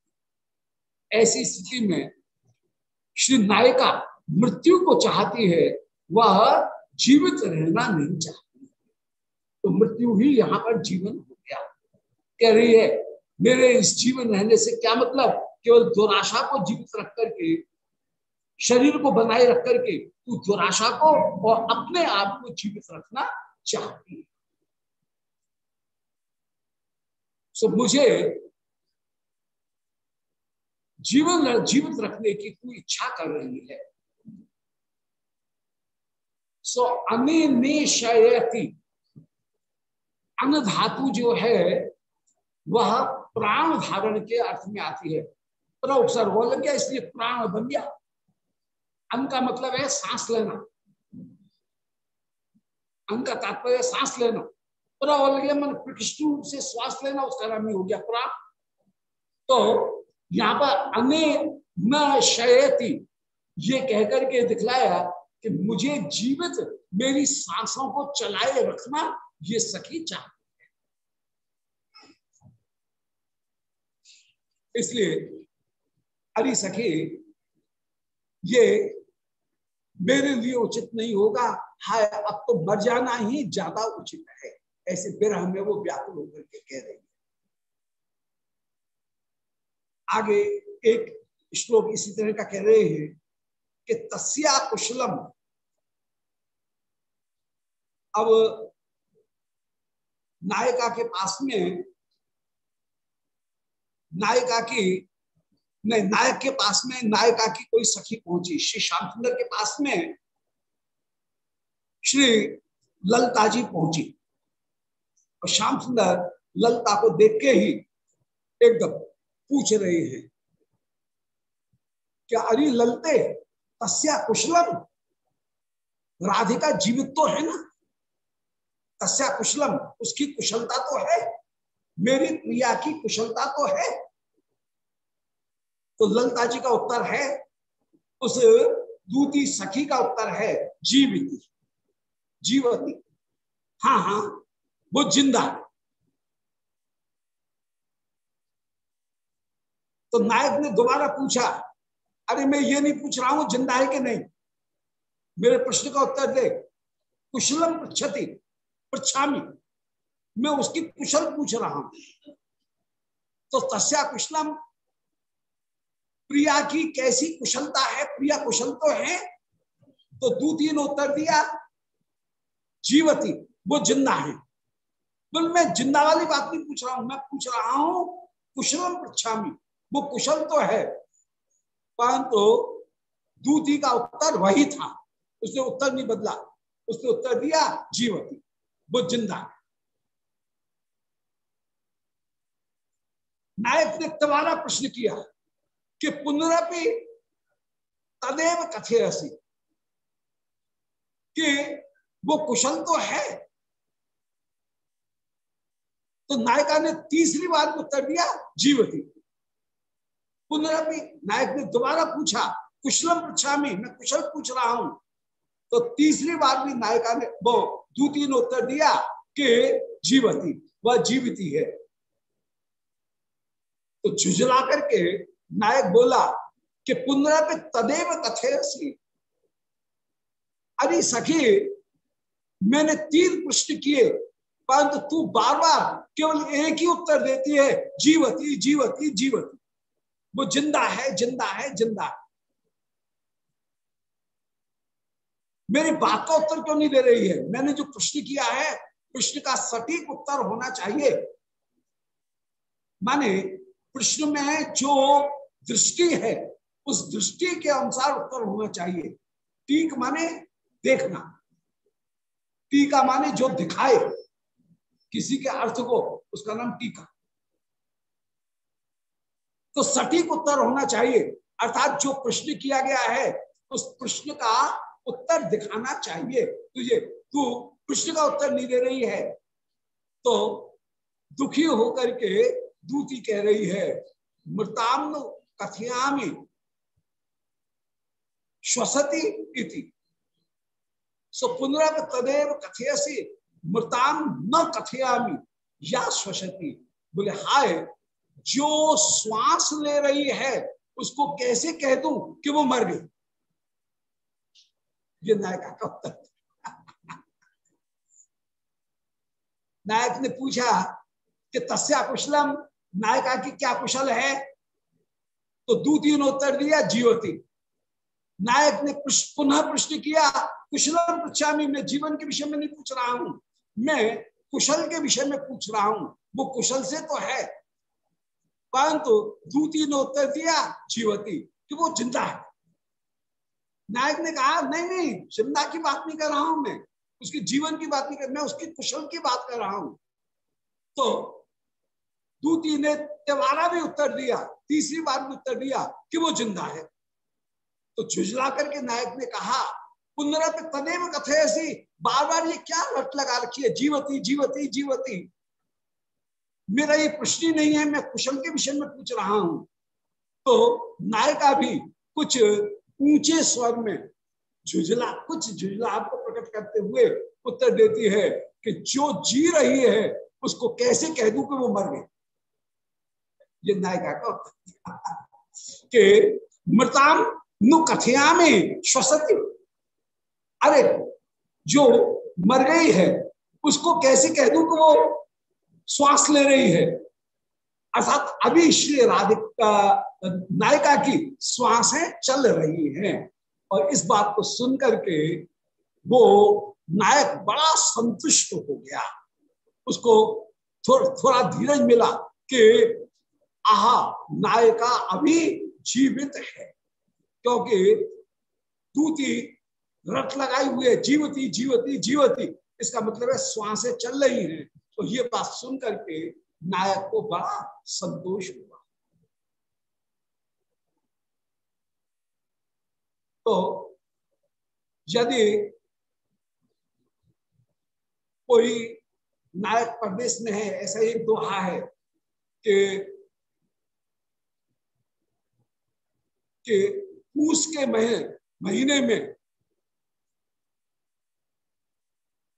ऐसी स्थिति में श्री नायिका मृत्यु को चाहती है, वह जीवित रहना नहीं चाहती। तो मृत्यु ही यहाँ पर जीवन हो गया। कह रही है, मेरे इस जीवन रहने से क्या मतलब? केवल दुराशा को जीवित रख करके शरीर को बनाए रख करके तू दुराशा को और अपने आप को जीवित रखना चाहती है। सो मुझे जीवन जीवित रखने की तू इच्छा कर रही है। सो अने अनिशयति अन धातु जो है, वह प्राण धारण के अर्थ में आती है। प्रोपसर्ग हो लग गया इसलिए प्राण बन गया? अन का मतलब है सांस लेना। अन का तात्पर्य सांस लेना। प्र लग गया, मन प्रकृष्ट रूप से श्वास लेना उसका नाम ही हो गया प्राण तो यहाँ पर अने न शयती, ये कहकर के दिखलाया कि मुझे जीवित मेरी सांसों को चलाए रखना, ये सखी चाहती है। इसलिए, अरे सखी, ये मेरे लिए उचित नहीं होगा। हाय, अब तो मर जाना ही ज़्यादा उचित है। ऐसे विरह में वो व्याकुल होकर के कह रही है। आगे एक श्लोक इसी तरह का कह रहे हैं कि तस्या कुशलम। अब नायिका के पास में नायिका की नहीं, नायक के पास में नायिका की कोई सखी पहुँची। श्री श्याम सुंदर के पास में श्री ललता जी पहुँची। और श्याम सुंदर ललता को देख के ही एकदम पूछ रहे हैं, क्या अरे ललते, तस्या कुशलम? राधिका जीवित तो है ना? तस्या कुशलम, उसकी कुशलता तो है? मेरी प्रिया की कुशलता तो है? तो ललता जी का उत्तर है, उस दूती सखी का उत्तर है, जीवित। जीवती। हाँ हाँ वो ज़िंदा तो नायक ने दोबारा पूछा, अरे मैं ये नहीं पूछ रहा हूँ, ज़िंदा है कि नहीं? मेरे प्रश्न का उत्तर दे। कुशलम पृछति पृछामी मैं उसकी कुशल पूछ रहा हूँ। तो तस्या कुशलम प्रिया की कैसी कुशलता है? प्रिया कुशल तो है। तो दूती ने उत्तर दिया। जीवती, वो ज़िंदा है। बोल मैं ज़िंदा वाली बात नहीं पूछ रहा हूँ, मैं पूछ रहा हूँ कुशलम पृछामी। वो कुशल तो है, परंतु तो दूती का उत्तर वही था। उसने उत्तर नहीं बदला। उसने उत्तर दिया जीवती, वो ज़िंदा है। नायक ने तुम्हारा प्रश्न किया। कि पुनरपि तदेव कथे रसी कि वो कुशल तो है। तो नायिका ने तीसरी बार उत्तर दिया, जीवती। पुनरअपि नायक ने दोबारा पूछा, कुशलम पृछामी मैं कुशल पूछ रहा हूँ। तो तीसरी बार भी नायिका ने, वो दूती ने उत्तर दिया कि जीवती, वह जीविती है। तो झुझला करके नायक बोला कि पुनरअपि तदेव कथे अरे सखी, मैंने तीन प्रश्न किए, परंतु तू बार बार केवल एक ही उत्तर देती है, जीवती जीवती जीवती। वो ज़िंदा है ज़िंदा है, ज़िंदा मेरी बात का उत्तर क्यों नहीं दे रही है? मैंने जो प्रश्न किया है, प्रश्न का सटीक उत्तर होना चाहिए। माने, प्रश्न में जो दृष्टि है, उस दृष्टि के अनुसार उत्तर होना चाहिए। टीक माने देखना। टीका माने जो दिखाए, किसी के अर्थ को, उसका नाम टीका। तो सटीक उत्तर होना चाहिए, अर्थात जो प्रश्न किया गया है, उस प्रश्न का उत्तर दिखाना चाहिए। तुझे तू प्रश्न का उत्तर नहीं दे रही है तो दुखी होकर के दूती कह रही है मृताम कथयामी। श्वसती इति। सो पुनरप तदेव कथयसी मृताम न कथयामी, या श्वसती। बोले, हाय, जो श्वास ले रही है, उसको कैसे कह दू कि वो मर गई? ये नायका का उत्तर। नायक ने पूछा कि तस्या कुशलम? नायका की क्या कुशल है? तो दूती ने उत्तर दिया, जीवती। नायक ने पुनः प्रश्न किया, कुशलम पृछामी मैं जीवन के विषय में नहीं पूछ रहा हूँ। मैं कुशल के विषय में पूछ रहा हूँ। वो कुशल से तो है। परंतु दूती ने उत्तर दिया, जीवती, कि वो ज़िंदा है। नायक ने कहा, नहीं नहीं, ज़िंदा की बात नहीं कर रहा हूँ मैं। उसके जीवन की बात नहीं कर, मैं उसकी कुशल की बात कर रहा हूँ। तो दूती ने तिवारा भी उत्तर दिया, तीसरी बार भी उत्तर दिया कि वो ज़िंदा है। तो झुझला करके नायक ने कहा, पुनरत तदेव कथे ऐसी बार बार ये क्या रट लगा रखी है? जीवती जीवती जीवती। मेरा ये प्रश्न नहीं है, मैं कुशल के विषय में पूछ रहा हूँ। तो नायिका भी कुछ ऊँचे स्वर में झुझला, कुछ झुझला आपको प्रकट करते हुए उत्तर देती है कि जो जी रही है, उसको कैसे कह दू कि वो मर गए ये नायिका का कि मृताम नु कथिया में श्वसती। अरे जो मर गई है उसको कैसे कह दू कि वो श्वास ले रही है? अर्थात अभी श्री राधिका नायिका की श्वासें चल रही हैं। और इस बात को सुन करके वो नायक बड़ा संतुष्ट हो गया। उसको थो, थोड़ा धीरज मिला कि आहा, नायिका अभी जीवित है, क्योंकि दूती रट लगाई हुई है, जीवती जीवती जीवती। इसका मतलब है श्वासें चल रही हैं। तो ये बात सुन करके नायक को बड़ा संतोष हुआ। तो यदि कोई नायक प्रदेश में है, ऐसा एक दोहा है कि कि पूस के महीने में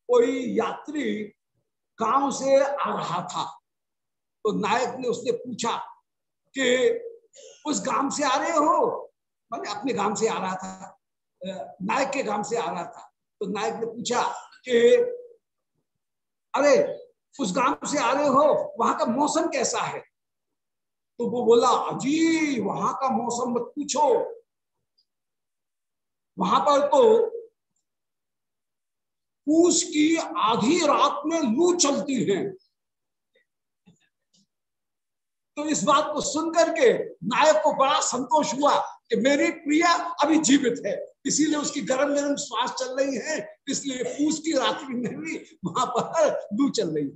कोई यात्री गाँव से आ रहा था। तो नायक ने उसने पूछा कि उस गाँव से आ रहे हो? मैंने अपने गाँव से आ रहा था। नायक के गाँव से आ रहा था। तो नायक ने पूछा कि अरे, उस गाँव से आ रहे हो? वहाँ का मौसम कैसा है? तो वो बोला, अजी, वहाँ का मौसम मत पूछो। वहाँ पर तो पूस की आधी रात में लू चलती है। तो इस बात को सुनकर के नायक को बड़ा संतोष हुआ कि मेरी प्रिया अभी जीवित है। इसीलिए उसकी गर्म गर्म श्वास चल रही है, इसलिए पूछ की रात्रि में भी वहाँ पर लू चल रही।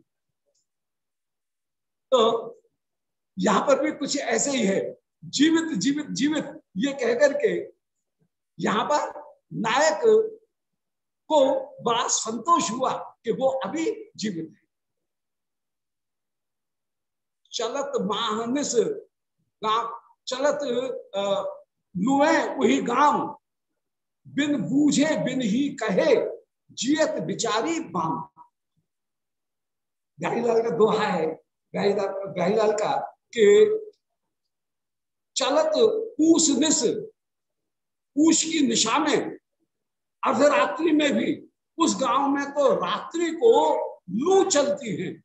तो यहाँ पर भी कुछ ऐसे ही है। जीवित जीवित जीवित, ये कहकर के यहाँ पर नायक को बड़ा संतोष हुआ कि वो अभी जीवित है। चलत माहनिस चलत लुए वही गाँव, बिन बूझे बिन ही कहे, जियत बिचारी बाम गाईलाल का दोहा है। गाईलाल गाईलाल का कि चलत पूस निस पूछ की निशा में, अर्धरात्रि में भी, उस गाँव में तो रात्रि को लू चलती है।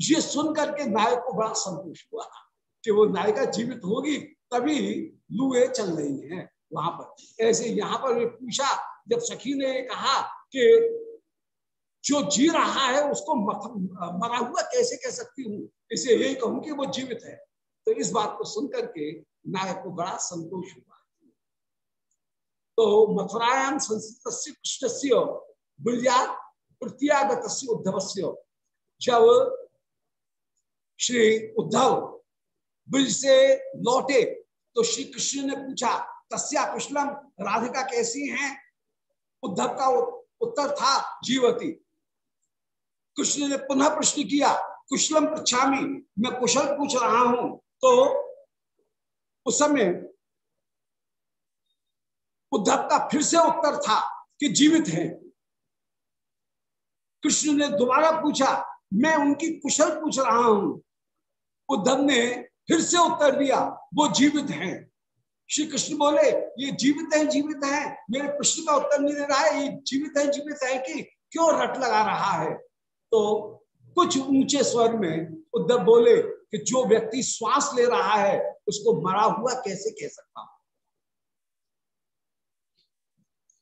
ये सुन करके नायक को बड़ा संतोष हुआ कि वो नायिका जीवित होगी, तभी लुए चल रही है वहाँ पर। ऐसे यहाँ पर पूछा, जब सखी ने कहा कि जो जी रहा है, उसको मरा हुआ कैसे कह सकती हूँ? इसे यही कहूँ कि वो जीवित है। तो इस बात को सुनकर के नायक को बड़ा संतोष हुआ। तो मथुरायाम संस्कृत कृष्ण से प्रत्यागत उद्धव जब श्री उद्धव ब्रिज से लौटे तो श्री कृष्ण ने पूछा, तस्या कुशलम राधिका कैसी हैं? उद्धव का उत्तर था, जीवती। कृष्ण ने पुनः प्रश्न किया, कुशलम पृछामी मैं कुशल पूछ रहा हूँ। तो उस समय उद्धव का फिर से उत्तर था कि जीवित है। कृष्ण ने दोबारा पूछा, मैं उनकी कुशल पूछ रहा हूँ। उद्धव ने फिर से उत्तर दिया, वो जीवित हैं। श्री कृष्ण बोले, ये जीवित है जीवित है। मेरे प्रश्न का उत्तर नहीं दे रहा है, ये जीवित है जीवित है कि क्यों रट लगा रहा है? तो कुछ ऊँचे स्वर में उद्धव बोले कि जो व्यक्ति श्वास ले रहा है, उसको मरा हुआ कैसे कह सकता हूँ?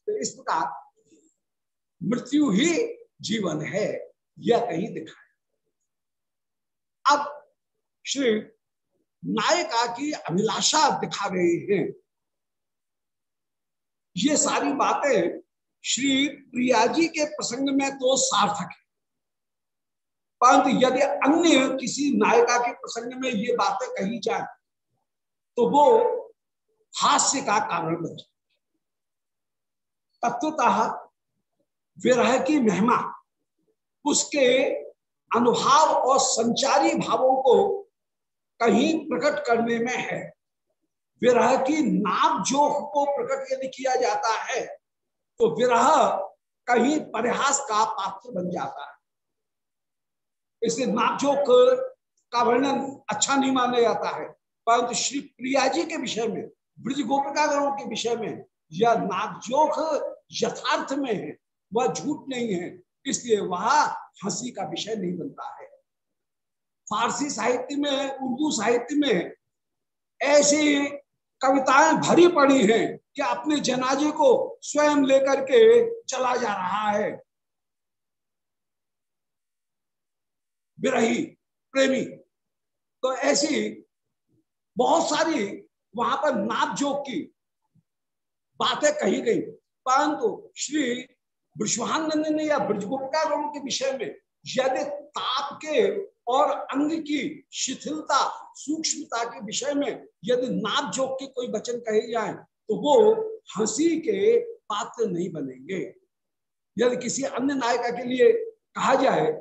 तो इस प्रकार मृत्यु ही जीवन है, यह कहीं दिखाए अब श्री नायिका की अभिलाषा दिखा रहे हैं। ये सारी बातें श्री प्रिया जी के प्रसंग में तो सार्थक परंतु यदि अन्य किसी नायिका के प्रसंग में ये बातें कही जाए तो वो हास्य का कारण बन जाए तत्वतः विरह की महिमा, उसके अनुभाव और संचारी भावों को कहीं प्रकट करने में है। विरह की नाप जोख को प्रकट यदि किया जाता है तो विरह कहीं परिहास का पात्र बन जाता है। इसलिए नापजोक का वर्णन अच्छा नहीं माना जाता है। परंतु श्री प्रिया जी के विषय में, ब्रज गोपिकागणों के विषय में यह नापजोक यथार्थ में है, वह झूठ नहीं है, इसलिए वह हँसी का विषय नहीं बनता है। फारसी साहित्य में, उर्दू साहित्य में ऐसी कविताएँ भरी पड़ी हैं कि अपने जनाजे को स्वयं लेकर के चला जा रहा है। विरही, प्रेमी। तो ऐसी बहुत सारी वहाँ पर नाप जोक की बातें कही गई। परंतु श्री विश्वानंद ने या ब्रजगोपिका के विषय में यदि ताप के और अंग की शिथिलता, सूक्ष्मता के विषय में यदि नाप जोक के कोई वचन कहे जाए तो वो हँसी के पात्र नहीं बनेंगे। यदि किसी अन्य नायिका के लिए कहा जाए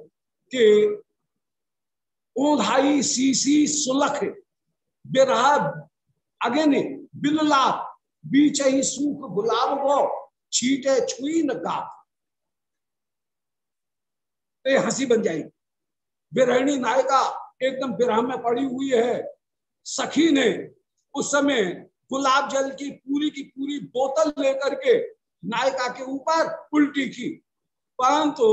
कि ओधाई सीसी सुलख बिरहा अगेने बिलला बीच ही सूख गुलाब गो छीटे छुई न गाप। तो हँसी बन जाएगी। विरहणी नायिका एकदम बिरह में पड़ी हुई है। सखी ने उस समय गुलाब जल की पूरी की पूरी बोतल लेकर के नायिका के ऊपर उल्टी की। परंतु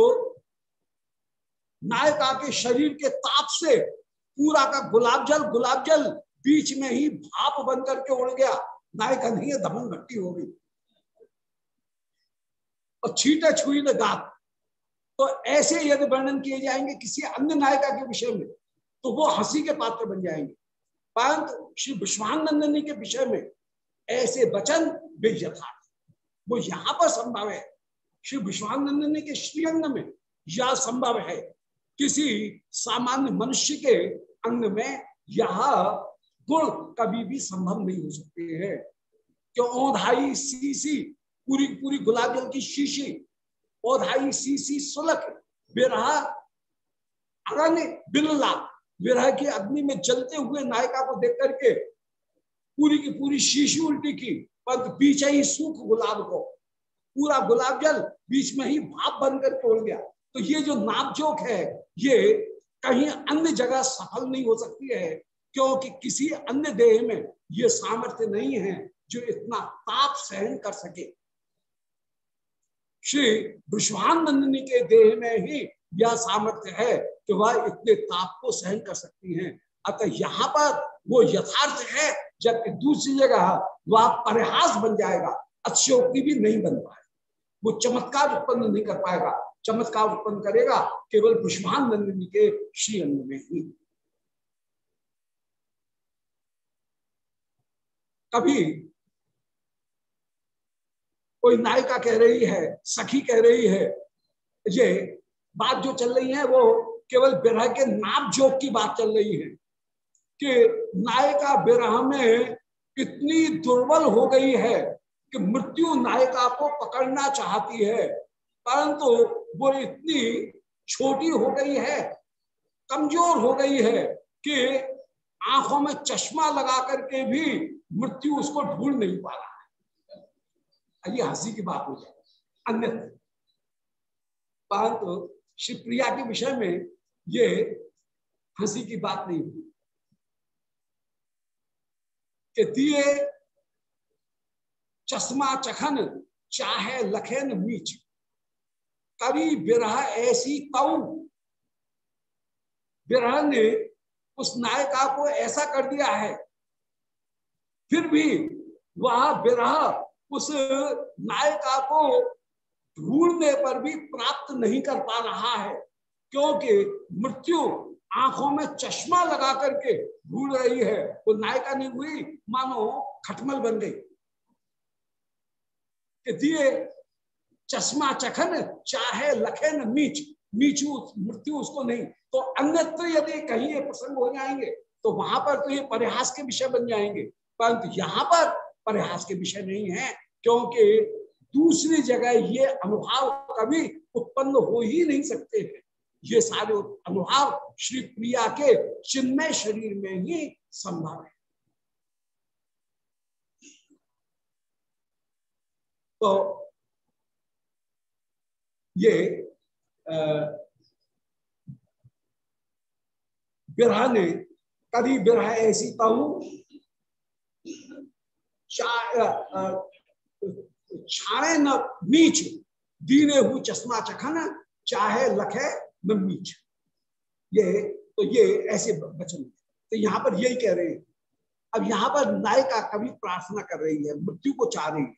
नायिका के शरीर के ताप से पूरा का गुलाब जल गुलाब जल बीच में ही भाप बन करके उड़ गया। नायिका नहीं है धमन भट्टी हो गई। और छीटा छुई ने गात। तो ऐसे यदि वर्णन किए जाएँगे किसी अन्य नायिका के विषय में तो वो हँसी के पात्र बन जाएँगे। परंतु श्री विश्वानंदनी के विषय में ऐसे वचन वे वो यहाँ पर संभव है। श्री विश्वानंदनी के श्रीअंग में यह संभव है। किसी सामान्य मनुष्य के अंग में यह गुण कभी भी संभव नहीं हो सकते हैं। क्यों? ओधाई सीसी, पूरी पूरी गुलाब जल की शीशी ओधाई सीसी सुलख बेरहा अरण्य बिल्ला विरह की अग्नि में जलते हुए नायिका को देख करके पूरी की पूरी शीशी उल्टी की पर पीछे ही सूख गुलाब को, पूरा गुलाब जल बीच में ही भाप बनकर तोड़ गया। तो ये जो नापजोक है ये कहीं अन्य जगह सफल नहीं हो सकती है, क्योंकि किसी अन्य देह में ये सामर्थ्य नहीं है जो इतना ताप सहन कर सके। श्री विश्वानंदिनी के देह में ही यह सामर्थ्य है कि वह इतने ताप को सहन कर सकती हैं। अतः यहाँ पर वो यथार्थ है, जबकि दूसरी जगह वह परिहास बन जाएगा अक्षोक्ति भी नहीं बन पाएगा। वो चमत्कार उत्पन्न नहीं कर पाएगा। चमत्कार उत्पन्न करेगा, केवल पुष्पान नंदिनी के श्री अंग में ही। कभी कोई नायिका कह रही है, सखी कह रही है, ये बात जो चल रही है, वो केवल विरह के नाप जोक की बात चल रही है, कि नायिका विरह में इतनी दुर्बल हो गई है कि मृत्यु नायिका को पकड़ना चाहती है। परंतु वो इतनी छोटी हो गई है, कमज़ोर हो गई है कि आँखों में चश्मा लगा करके भी मृत्यु उसको ढूंढ नहीं पा रहा है। ये हँसी की बात हो जाए अन्य परंतु श्री प्रिया के विषय में ये हँसी की बात नहीं हुई। दिए चश्मा चखन चाहे लखेन मीच। कभी विरह ऐसी कऊ विरह ने उस नायिका को ऐसा कर दिया है। फिर भी वह विरह उस नायिका को ढूँढने पर भी प्राप्त नहीं कर पा रहा है, क्योंकि मृत्यु आँखों में चश्मा लगा करके ढूंढ रही है। वो तो नायिका नहीं हुई मानो खटमल बन गई। दिए चश्मा चखन, चाहे लखेन मीच मीचू मृत्यु उसको नहीं। तो अन्यत्र यदि कहीं ये प्रसंग हो जाएँगे तो वहाँ पर तो ये परिहास के विषय बन जाएँगे। परंतु यहाँ पर परिहास के विषय नहीं है, क्योंकि दूसरी जगह ये अनुभाव कभी उत्पन्न हो ही नहीं सकते हैं। ये सारे अनुभाव श्री प्रिया के चिन्मय शरीर में ही संभव है। तो ये बिरहा ने कभी बिरहा ऐसी कहू छाए न नीच दीने हु चश्मा चखन, चाहे लखे न मीच। ये तो ये ऐसे वचन तो यहाँ पर यही कह रहे हैं। अब यहाँ पर नायिका कभी प्रार्थना कर रही है, मृत्यु को चाह रही है।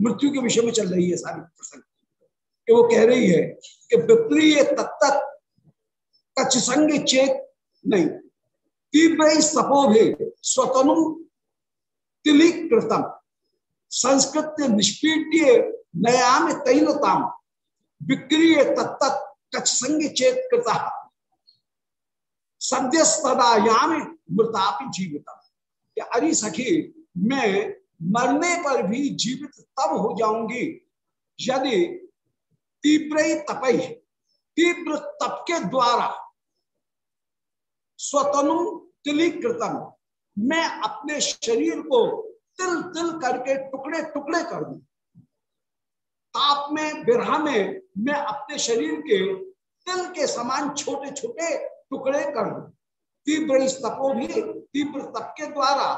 मृत्यु के विषय में चल रही है सारी प्रसंग। कि वो कह रही है कि विप्रिय तत्त कच्छ संग चेत नहीं। तीव्र सपोभे स्वतनु तिलीकृतम। संस्कृत निष्पीड्य नयाम तैलताम। विक्रिय तत्त कच्छ संग चेत कृता। सद्यस्तदायाम मृतापि जीवितम। अरे सखी, मैं मरने पर भी जीवित तब हो जाऊँगी यदि तीव्र ही तपई तीव्र तप के द्वारा स्वतनु तिलीकृतम। मैं अपने शरीर को तिल तिल करके टुकड़े टुकड़े कर दू। ताप में, बिरहा में मैं अपने शरीर के तिल के समान छोटे छोटे टुकड़े कर दू। तीव्र तपो भी, तीव्र तप के द्वारा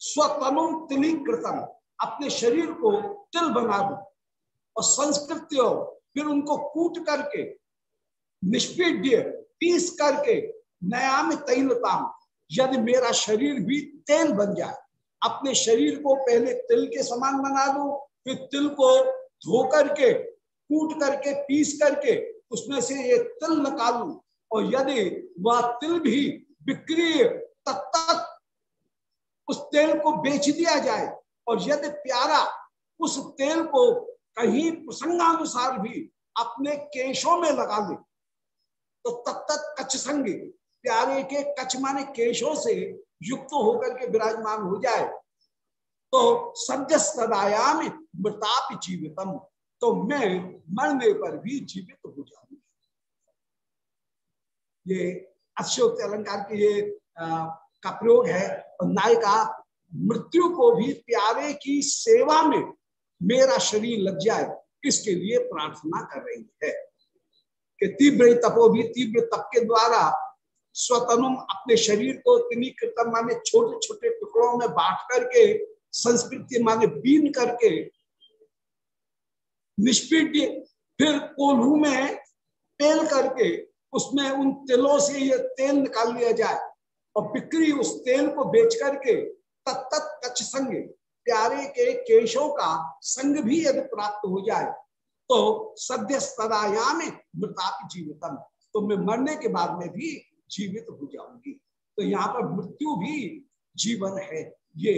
स्वतनु तिलीकृतम। अपने शरीर को तिल बना दू। और संस्कृत्य, फिर उनको कूट करके निष्पीड्य पीस करके, नया में तैलताम यदि मेरा शरीर भी तेल बन जाए, अपने शरीर को पहले तिल के समान बना दू, फिर तिल को धो करके, कूट करके, पीस करके, उसमें से ये तिल निकालू। और यदि वह तिल भी बिक्री तब तक उस तेल को बेच दिया जाए, और यदि प्यारा उस तेल को कहीं प्रसंगानुसार भी अपने केशों में लगा ले। तो तत्त कच्छ संगे, प्यारे के कच्छ माने केशों से युक्त होकर के विराजमान हो जाए। तो सद्य सदायाम मृताप जीवितम तो मैं मरने पर भी जीवित हो जाऊँगी। ये अश्योक्त अलंकार के ये का प्रयोग है, और नायिका मृत्यु को भी प्यारे की सेवा में मेरा शरीर लग जाए इसके लिए प्रार्थना कर रही है? कि तीव्र तपो भी तीव्र तप के द्वारा स्वतनुम अपने शरीर को तिनी कृतम माने छोटे छोटे टुकड़ों में बांट करके, संस्कृति माने बीन करके निष्पीड्य फिर कोल्हू में तेल करके उसमें उन तेलों से ये तेल निकाल लिया जाए और बिक्री उस तेल को बेच करके तत्त कच्छ संग प्यारे के केशों का संग भी यदि प्राप्त हो जाए तो सद्य सदायाम मृतापि जीवितम। तो मैं मरने के बाद में भी जीवित हो जाऊँगी। तो यहाँ पर मृत्यु भी जीवन है। ये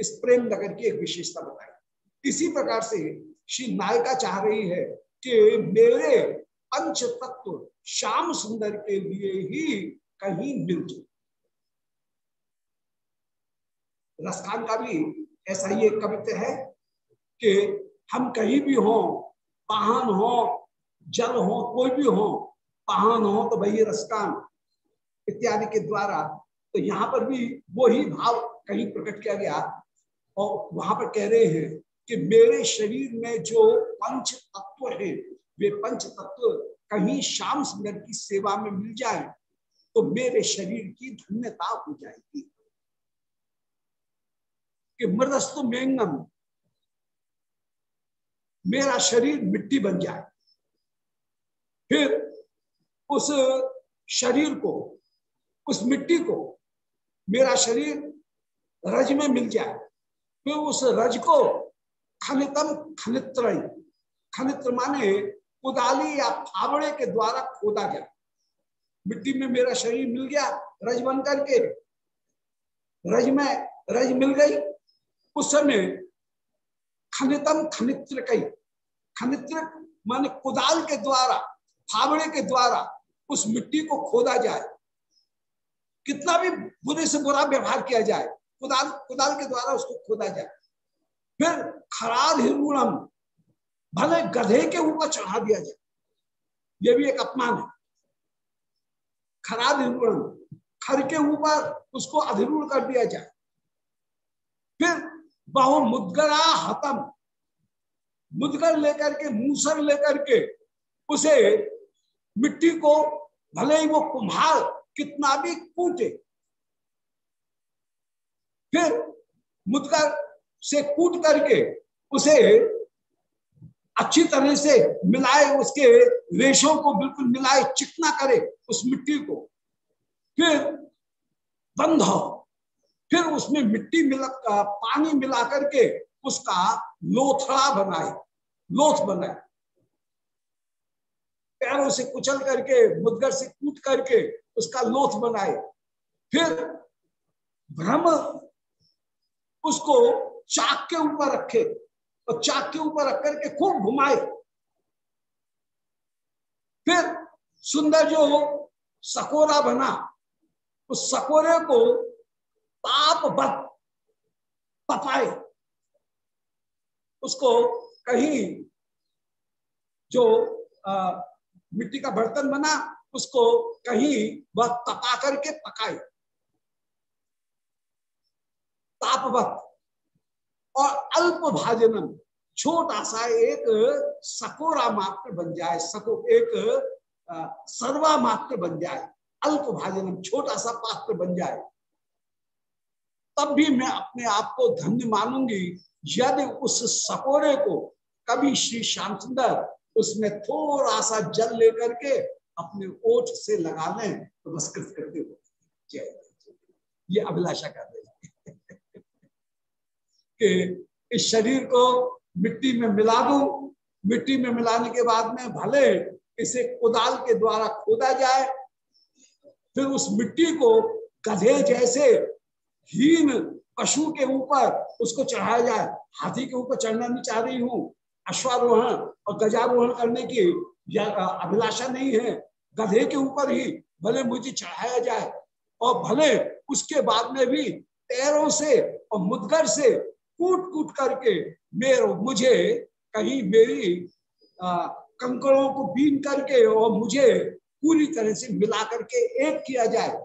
इस प्रेम नगर की एक विशेषता बताई। इसी प्रकार से श्री नायिका चाह रही है कि मेरे पंच तत्व श्याम सुंदर के लिए ही कहीं मिल जाए। रसखान का भी ऐसा ही एक कवित्व है कि हम कहीं भी हों पहान हो, जल हो, कोई भी हो पहान हो तो वही रसकान इत्यादि के द्वारा तो यहाँ पर भी वो ही भाव कहीं प्रकट किया गया। और वहाँ पर कह रहे हैं कि मेरे शरीर में जो पंच तत्व है, वे पंच तत्व कहीं श्याम सुंदर की सेवा में मिल जाए तो मेरे शरीर की धन्यता हो जाएगी। कि मृदस्तु मेंगम मेरा शरीर मिट्टी बन जाए। फिर उस शरीर को, उस मिट्टी को मेरा शरीर रज में मिल जाए। फिर उस रज को खनितम खनित्र खनित्र माने कुदाली या फावड़े के द्वारा खोदा गया। मिट्टी में मेरा शरीर मिल गया, रज बन करके। रज में, रज मिल गई उस समय खनितम खनित्र कई खनित्र माने कुदाल के द्वारा, फावड़े के द्वारा उस मिट्टी को खोदा जाए। कितना भी बुरे से बुरा व्यवहार किया जाए, कुदाल कुदाल के द्वारा उसको खोदा जाए। फिर खराद हिरुणम भले गधे के ऊपर चढ़ा दिया जाए। यह भी एक अपमान है। खराद हिरुणम खर के ऊपर उसको अधिरूढ़ कर दिया जाए। फिर बहु मुदगरा हतम। मुदगर लेकर के, मूसर लेकर के, उसे मिट्टी को, भले ही वो कुम्हार कितना भी कूटे, फिर मुदगर से कूट करके उसे अच्छी तरह से मिलाए, उसके रेशों को बिल्कुल मिलाए, चिकना करे उस मिट्टी को। फिर बंध फिर उसमें मिट्टी मिला पानी मिला करके उसका लोथड़ा बनाए, लोथ बनाए। पैरों से कुचल करके, मुदगर से कूट करके उसका लोथ बनाए। फिर भ्रम उसको चाक के ऊपर रखे और चाक के ऊपर रख करके खूब घुमाए। फिर सुंदर जो सकोरा बना, उस सकोरे को बद तपाए। उसको कहीं जो आ, मिट्टी का बर्तन बना उसको कहीं वह तपा करके पकाए। तापवत और अल्प भाजनम छोटा सा एक सकोरा मात्र बन जाए सको एक सर्वा मात्र बन जाए अल्प भाजनम छोटा सा पात्र बन जाए। तब भी मैं अपने आप को धन्य मानूँगी। यदि उस सकोरे को कभी श्री श्याम सुंदर उसमें थोड़ा सा जल लेकर के अपने ओठ से लगा लें तो बस कृत करते हो ये अभिलाषा कर रहे कि इस शरीर को मिट्टी में मिला दू। मिट्टी में मिलाने के बाद में भले इसे कुदाल के द्वारा खोदा जाए, फिर उस मिट्टी को गधे जैसे हीन पशु के ऊपर उसको चढ़ाया जाए। हाथी के ऊपर चढ़ना नहीं चाह रही हूँ। अश्वारोहण और गजारोहण करने की अभिलाषा नहीं है। गधे के ऊपर ही भले मुझे चढ़ाया जाए और भले उसके बाद में भी पैरों से और मुदगर से कूट कूट करके मेरे मुझे कहीं मेरी कंकड़ों को बीन करके और मुझे पूरी तरह से मिला करके एक किया जाए।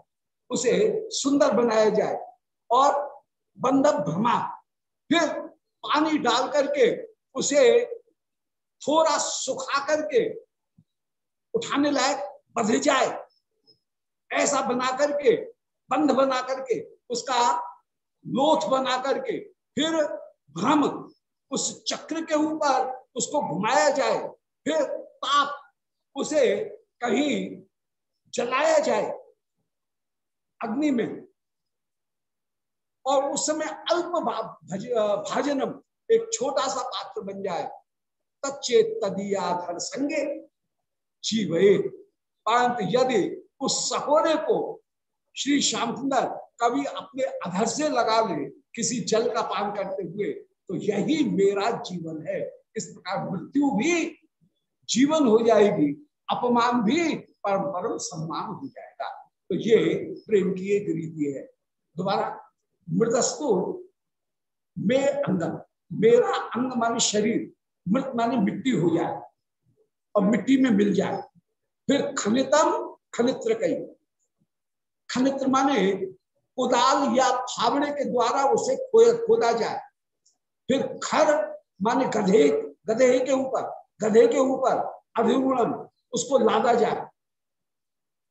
उसे सुंदर बनाया जाए। और बंधक भ्रमा। फिर पानी डाल करके उसे थोड़ा सुखा करके उठाने लायक बध जाए। ऐसा बना करके बंध बना करके, उसका लोथ बना करके, फिर भ्रम उस चक्र के ऊपर उसको घुमाया जाए। फिर ताप उसे कहीं जलाया जाए। अग्नि में और उस समय अल्प भाजनम एक छोटा सा पात्र बन जाए। तच्चे तदियाधर संगे जीवे। परंतु यदि उस सहोरे को श्री श्याम सुंदर कभी अपने अधर से लगा ले किसी जल का पान करते हुए तो यही मेरा जीवन है। इस प्रकार मृत्यु भी जीवन हो जाएगी, अपमान भी परम परम सम्मान हो जाएगा। तो ये प्रेम की एक रीति है। दोबारा मृतस्तु में अंगन मेरा अंग माने शरीर, मृत माने मिट्टी हो जाए और मिट्टी में मिल जाए। फिर खनितम खनित्र कई खनित्र माने कुदाल या फावड़े के द्वारा उसे खोदा जाए। फिर खर माने गधे गधे के ऊपर, गधे के ऊपर अभिगुणम उसको लादा जाए।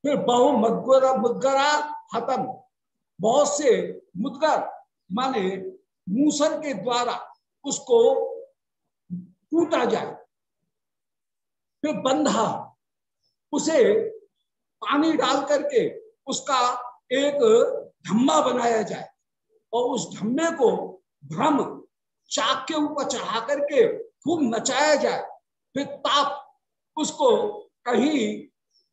फिर बहु मदगरा मुदगरा हतम। बहुत से मुदगर, माने मूसर के द्वारा उसको कूटा जाए, फिर बंधा, उसे पानी डाल करके उसका एक धम्मा बनाया जाए और उस धम्मे को भ्रम, चाक के ऊपर चढ़ा करके खूब नचाया जाए, फिर ताप उसको कहीं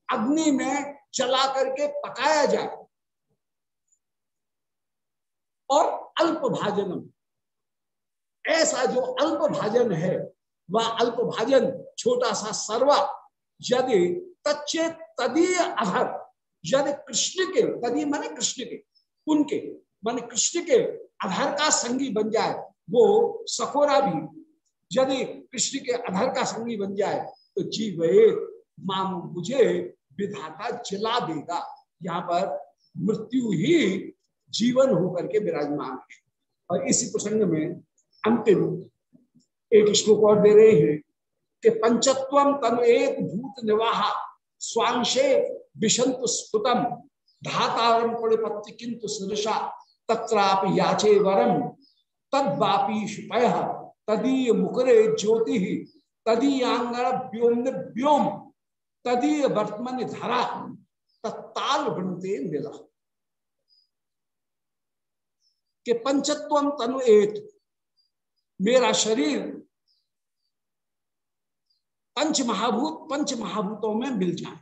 अग्नि में चला करके पकाया जाए। और अल्प भाजनम ऐसा जो अल्प भाजन है, वह अल्प भाजन छोटा सा सर्वा, यदि तच्चे तदीय अधर यदि कृष्ण के तदी माने कृष्ण के, उनके, माने कृष्ण के आधार का संगी बन जाए, वो सकोरा भी, यदि कृष्ण के आधार का संगी बन जाए तो जीव माम मुझे विधाता जला देगा। यहाँ पर मृत्यु ही जीवन होकर के विराजमान है। और इसी प्रसंग में अंतिम एक श्लोक और दे रहे हैं कि पंचत्व तन एक भूत निवाह, स्वांशे विशंत स्फुटम धातारम पड़पत्ति किंतु सदृशा, तत्राप याचे वरम, तद्वापी शुपय, तदीय मुकरे ज्योति तदीयांगण व्योम व्योम, तदीय वर्तमान धरा, तत्ताल बनते मिला। के पंचत्व तनु एक मेरा शरीर पंच महाभूत पंच महाभूतों में मिल जाए।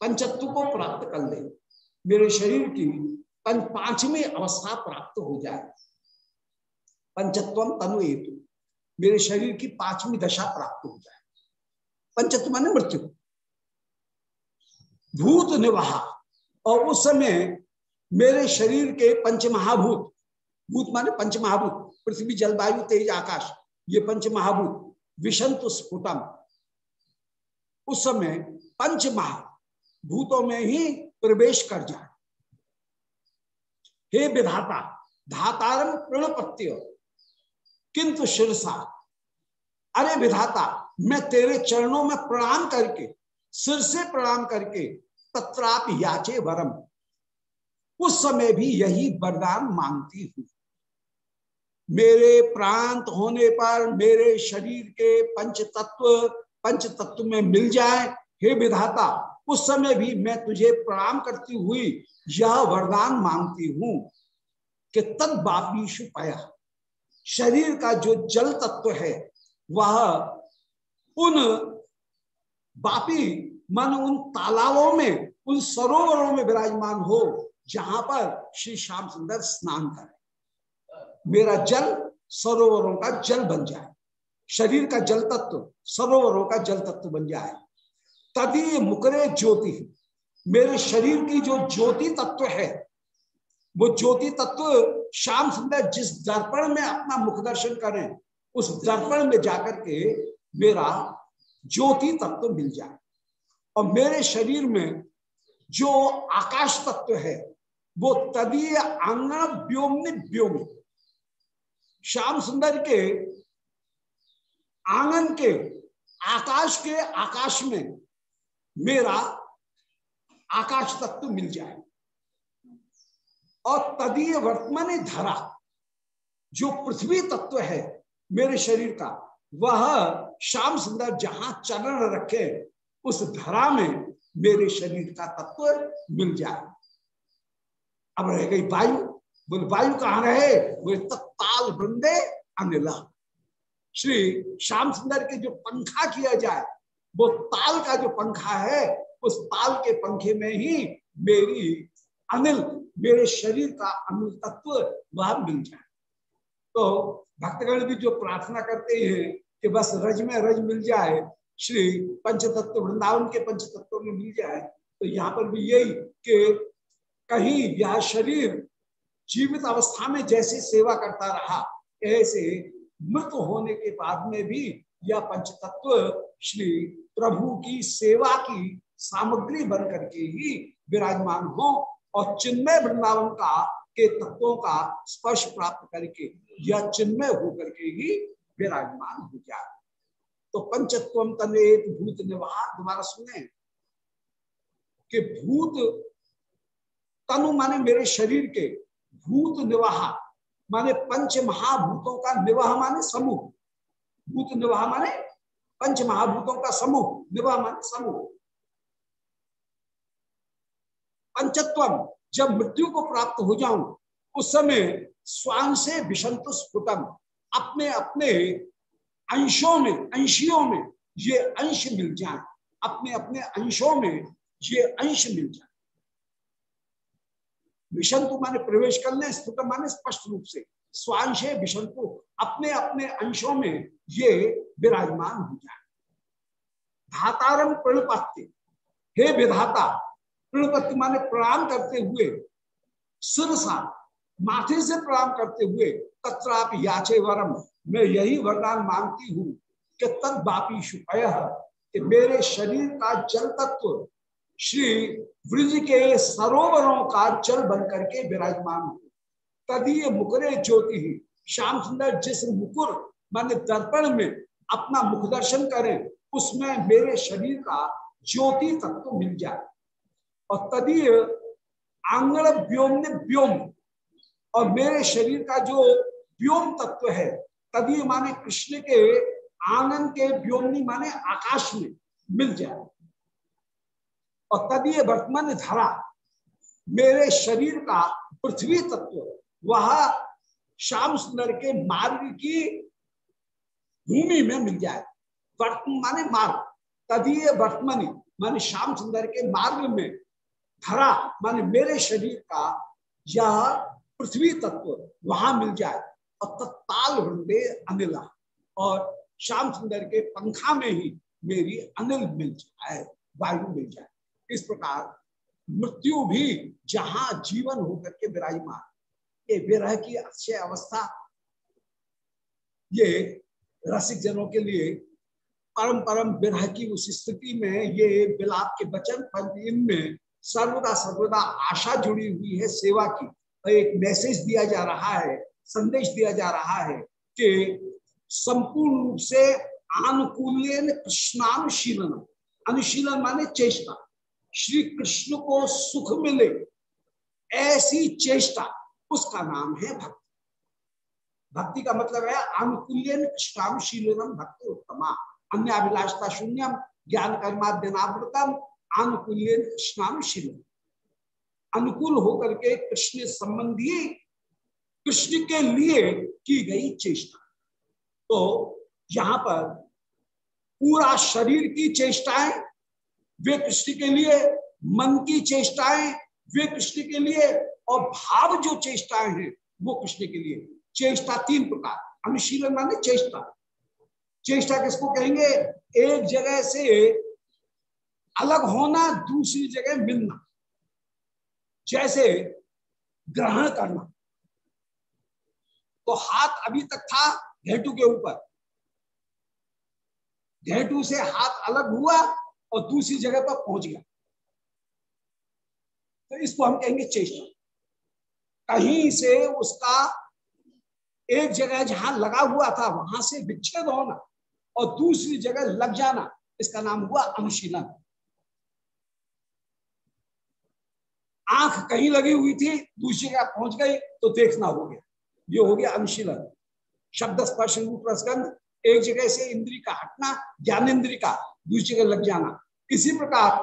पंचत्व को प्राप्त कर ले। मेरे शरीर की पांचवी अवस्था प्राप्त हो जाए। पंचत्व तनु एक मेरे शरीर की पांचवी दशा प्राप्त हो जाए। पंचत्व माने मृत्यु। भूत निवाह। और उस समय मेरे शरीर के पंच महाभूत भूत माने पंच महाभूत पृथ्वी, जलवायु, तेज, आकाश। ये पंच महाभूत विषंत स्फुटम। उस समय पंच महाभूतों में ही प्रवेश कर जाए। हे विधाता धातारम प्रणपत्य। किंतु शिरसा, अरे विधाता, मैं तेरे चरणों में प्रणाम करके, सिर से प्रणाम करके, तत्राप याचे वरम। उस समय भी यही वरदान मांगती हूँ। मेरे प्रांत होने पर मेरे शरीर के पंच तत्व पंच तत्व में मिल जाए। हे विधाता, उस समय भी मैं तुझे प्रणाम करती हुई यह वरदान मांगती हूँ कि तद बापीशु पाया। शरीर का जो जल तत्व है, वह उन बापी, मन उन तालाबों में, उन सरोवरों में विराजमान हो, जहाँ पर श्री श्याम सुंदर स्नान करें। मेरा जल सरोवरों का जल बन जाए। शरीर का जल तत्व सरोवरों का जल तत्व बन जाए। तदी मुकरे ज्योति मेरे शरीर की जो ज्योति तत्व है, वो ज्योति तत्व श्याम सुंदर जिस दर्पण में अपना मुख दर्शन करें, उस दर्पण में जाकर के मेरा ज्योति तत्व मिल जाए। और मेरे शरीर में जो आकाश तत्व है, वो तदीय आंगण व्योमनि व्योम श्याम सुंदर के, आँगन के, आकाश के, आकाश में मेरा आकाश तत्व मिल जाए। और तदीय वर्तमान धरा, जो पृथ्वी तत्व है मेरे शरीर का, वह श्याम सुंदर जहाँ चरण रखे, उस धरा में मेरे शरीर का तत्व मिल जाए। अब रह गई वायु। बोले वायु कहाँ रहे बोले तत्ताल वृंदे अनिला श्री श्याम सुंदर के जो पंखा किया जाए, वो ताल का जो पंखा है, उस ताल के पंखे में ही मेरी अनिल, मेरे शरीर का अनिल तत्व वह मिल जाए। तो भक्तगण भी जो प्रार्थना करते हैं कि बस रज में रज मिल जाए, श्री पंचतत्व वृंदावन के पंचतत्व में मिल जाए तो यहाँ पर भी यही कि कहीं यह शरीर जीवित अवस्था में जैसे सेवा करता रहा, ऐसे मृत होने के बाद में भी यह पंचतत्व श्री प्रभु की सेवा की सामग्री बन करके ही विराजमान हो और चिन्मय वृंदावन का के तत्वों का स्पर्श प्राप्त करके यह चिन्मय होकर के ही विराजमान हो जाए तो पंचत्व तनेत भूत निवाह दोबारा सुने। कि भूत तनु माने मेरे शरीर के भूत निवाह माने पंच महाभूतों का निवाह माने समूह। भूत निवाह माने पंच महाभूतों का समूह, निवाह माने समूह। पंचत्व, जब मृत्यु को प्राप्त हो जाऊँ, उस समय स्वांग से विषंत स्फुटम अपने अपने अंशों में, अंशियों में ये अंश मिल जाए। अपने अपने अंशों में ये अंश मिल जाए। विषंतु माने प्रवेश करने स्फुट माने स्पष्ट रूप से। स्वांशे विषंतु अपने अपने अंशों में ये विराजमान हो जाए। धातारम प्रणपात्य हे विधाता, प्रणपत्ति माने प्रणाम करते हुए, सिरसा, माथे से प्रणाम करते हुए, तत्राप याचे वरम मैं यही वरदान मांगती हूँ कि तद बापी शुपय कि मेरे शरीर का जल तत्व श्री ब्रज के सरोवरों का जल बन करके विराजमान हो। तदीय मुकरे ज्योति ही। श्याम सुंदर जिस मुकुर मान दर्पण में अपना मुख दर्शन करें, उसमें मेरे शरीर का ज्योति तत्व तो मिल जाए। और तदीय आंगण व्योम ने व्योम। और मेरे शरीर का जो व्योम तत्व है, तदीय माने कृष्ण के आनंद के व्योमनी माने आकाश में मिल जाए। और तदीय वर्तमान धारा मेरे शरीर का पृथ्वी तत्व, वह श्याम सुंदर के मार्ग की भूमि में मिल जाए। वर्तमान माने मार्ग तदीय वर्तमानी, माने श्याम सुंदर के मार्ग में धरा, माने मेरे शरीर का यह पृथ्वी तत्व वहाँ मिल जाए और तत्ताल वृंदे अनिला और श्याम सुंदर के पंखा में ही मेरी अनिल मिल जाए, वायु मिल जाए। इस प्रकार मृत्यु भी जहाँ जीवन होकर के विराजमान। ये विरह की अक्षय अवस्था, ये रसिक जनों के लिए परम परम विरह की उस स्थिति में ये विलाप के वचन इनमें सर्वदा सर्वदा आशा जुड़ी हुई है, सेवा की। एक मैसेज दिया जा रहा है, संदेश दिया जा रहा है कि संपूर्ण रूप से आनुकूल्य कृष्णानुशीलन अनुशीलन माने चेष्टा। श्री कृष्ण को सुख मिले, ऐसी चेष्टा, उसका नाम है भक्ति। भक्ति का मतलब है अनुकूल्यन कृष्णानुशीलनम भक्ति उत्तमा। अन्य अभिलाषता शून्यम, ज्ञान कर्माद्यनावृतम अनुकूल्यन कृष्णानुशीलन अनुकूल होकर के कृष्ण संबंधी, कृष्ण के लिए की गई चेष्टा। तो यहाँ पर पूरा शरीर की चेष्टाएँ वे कृष्ण के लिए मन की चेष्टाएँ, वे कृष्ण के लिए और भाव जो चेष्टाएँ हैं, वो कृष्ण के लिए। चेष्टा तीन प्रकार। अनुशीलन माने चेष्टा। चेष्टा किसको कहेंगे? एक जगह से अलग होना, दूसरी जगह मिलना। जैसे ग्रहण करना। तो हाथ अभी तक था घेटू के ऊपर। घेटू से हाथ अलग हुआ और दूसरी जगह पर पहुँच गया। तो इसको हम कहेंगे चेष्टा। कहीं से उसका एक जगह जहाँ लगा हुआ था, वहाँ से विच्छेद होना और दूसरी जगह लग जाना, इसका नाम हुआ अनुशीलन आँख कहीं लगी हुई थी, दूसरी जगह पहुँच गई तो देखना हो गया। ये हो गया अनुशीलन शब्द स्पर्श रूप एक जगह से इंद्री का हटना, ज्ञानेन्द्री का दूसरी जगह लग जाना। इसी प्रकार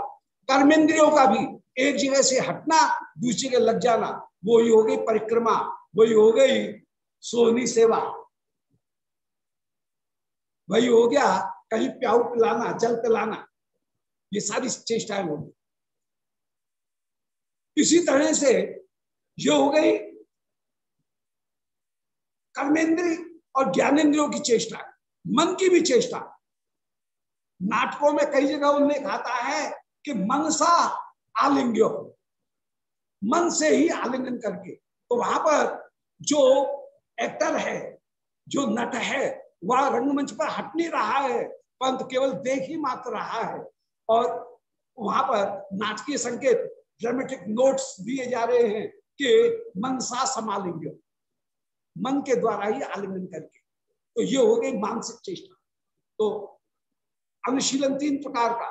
कर्मेंद्रियों का भी एक जगह से हटना, दूसरी जगह लग जाना वही हो गई परिक्रमा, वही हो गई सोनी सेवा। वही हो गया कहीं प्याऊ पिलाना, जल पिलाना, ये सारी चेष्टाएँ होगी इसी तरह से ये हो गई कर्मेंद्री और ज्ञानेन्द्रियों की चेष्टा, मन की भी चेष्टा। नाटकों में कई जगह उल्लेख आता है कि मनसा आलिंग्यो, मन से ही आलिंगन करके। तो वहाँ पर जो एक्टर है, जो नट है, वह रंगमंच पर हट नहीं रहा है, परंतु केवल देख ही मात्र रहा है। और वहाँ पर नाटकीय संकेत ड्रामेटिक नोट्स दिए जा रहे हैं कि मनसा समालिंग मन के द्वारा ही आलिंगन करके। तो ये हो गई मानसिक चेष्टा। तो अनुशीलन तीन प्रकार का।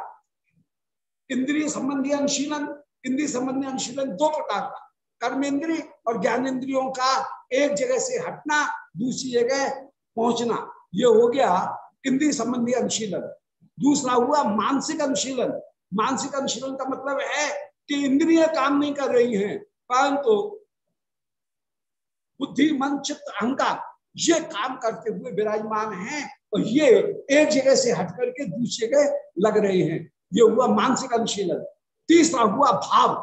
इंद्रिय संबंधी अनुशीलन इंद्रिय संबंधी अनुशीलन दो प्रकार का। कर्मेंद्रिय और ज्ञानेन्द्रियों का एक जगह से हटना, दूसरी जगह पहुँचना, ये हो गया इंद्रिय संबंधी अनुशीलन दूसरा हुआ मानसिक अनुशीलन। मानसिक अनुशीलन का मतलब है कि इंद्रिय काम नहीं कर रही हैं, परंतु बुद्धि, मन, चित्त, अहंकार, ये काम करते हुए विराजमान हैं। और ये एक जगह से हट करके दूसरी जगह लग रहे हैं। ये हुआ मानसिक अनुशीलन। तीसरा हुआ भाव।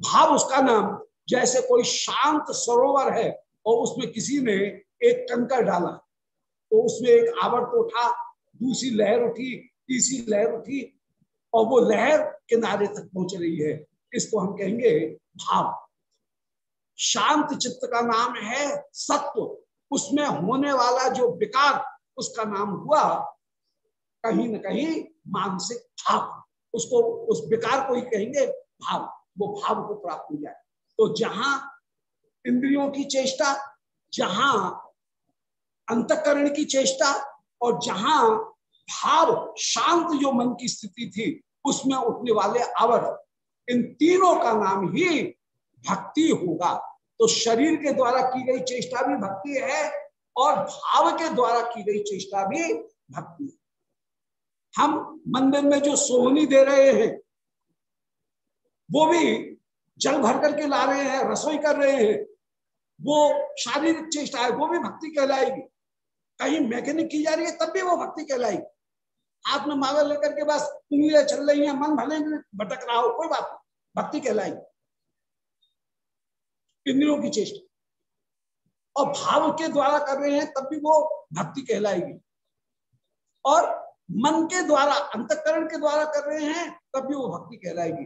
भाव उसका नाम, जैसे कोई शांत सरोवर है और उसमें किसी ने एक कंकर डाला तो उसमें एक आवर्त उठा, दूसरी लहर उठी, तीसरी लहर उठी और वो लहर किनारे तक पहुँच रही है। इसको हम कहेंगे भाव। शांत चित्त का नाम है सत्व। उसमें होने वाला जो विकार उसका नाम हुआ कहीं ना कहीं मानसिक भाव। उसको, उस विकार को ही कहेंगे भाव। वो भाव को प्राप्त हो जाए। तो जहाँ इंद्रियों की चेष्टा, जहाँ अंतकरण की चेष्टा और जहाँ भाव, शांत जो मन की स्थिति थी, उसमें उठने वाले आवर, इन तीनों का नाम ही भक्ति होगा। तो शरीर के द्वारा की गई चेष्टा भी भक्ति है और भाव के द्वारा की गई चेष्टा भी भक्ति हम मंदिर में जो सोहनी दे रहे हैं, वो भी जल भर करके ला रहे हैं, रसोई कर रहे हैं, वो शारीरिक चेष्टा है, वो भी भक्ति कहलाएगी। कहीं मैकेनिक की जा रही है, तब भी वो भक्ति कहलाएगी। हाथ में माला लेकर के बस उंगलियाँ चल रही हैं, मन भले भटक रहा हो, कोई बात नहीं, भक्ति कहलाएगी। इंद्रियों की चेष्टा। और भाव के द्वारा कर रहे हैं, तब भी वो भक्ति कहलाएगी। और मन के द्वारा, अंतकरण के द्वारा कर रहे हैं, तब भी वो भक्ति कहलाएगी।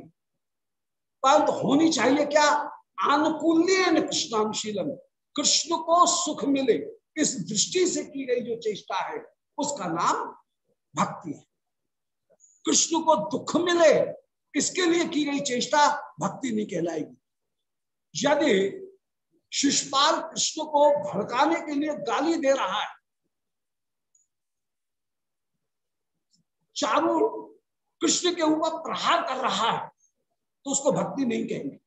परंतु होनी चाहिए क्या? आनुकूल्य कृष्णानुशीलन कृष्ण को सुख मिले, इस दृष्टि से की गई जो चेष्टा है, उसका नाम भक्ति है। कृष्ण को दुख मिले, इसके लिए की गई चेष्टा भक्ति नहीं कहलाएगी। यदि शिषपाल कृष्ण को भड़काने के लिए गाली दे रहा है। चारों कृष्ण के ऊपर प्रहार कर रहा है तो उसको भक्ति नहीं कहेंगे।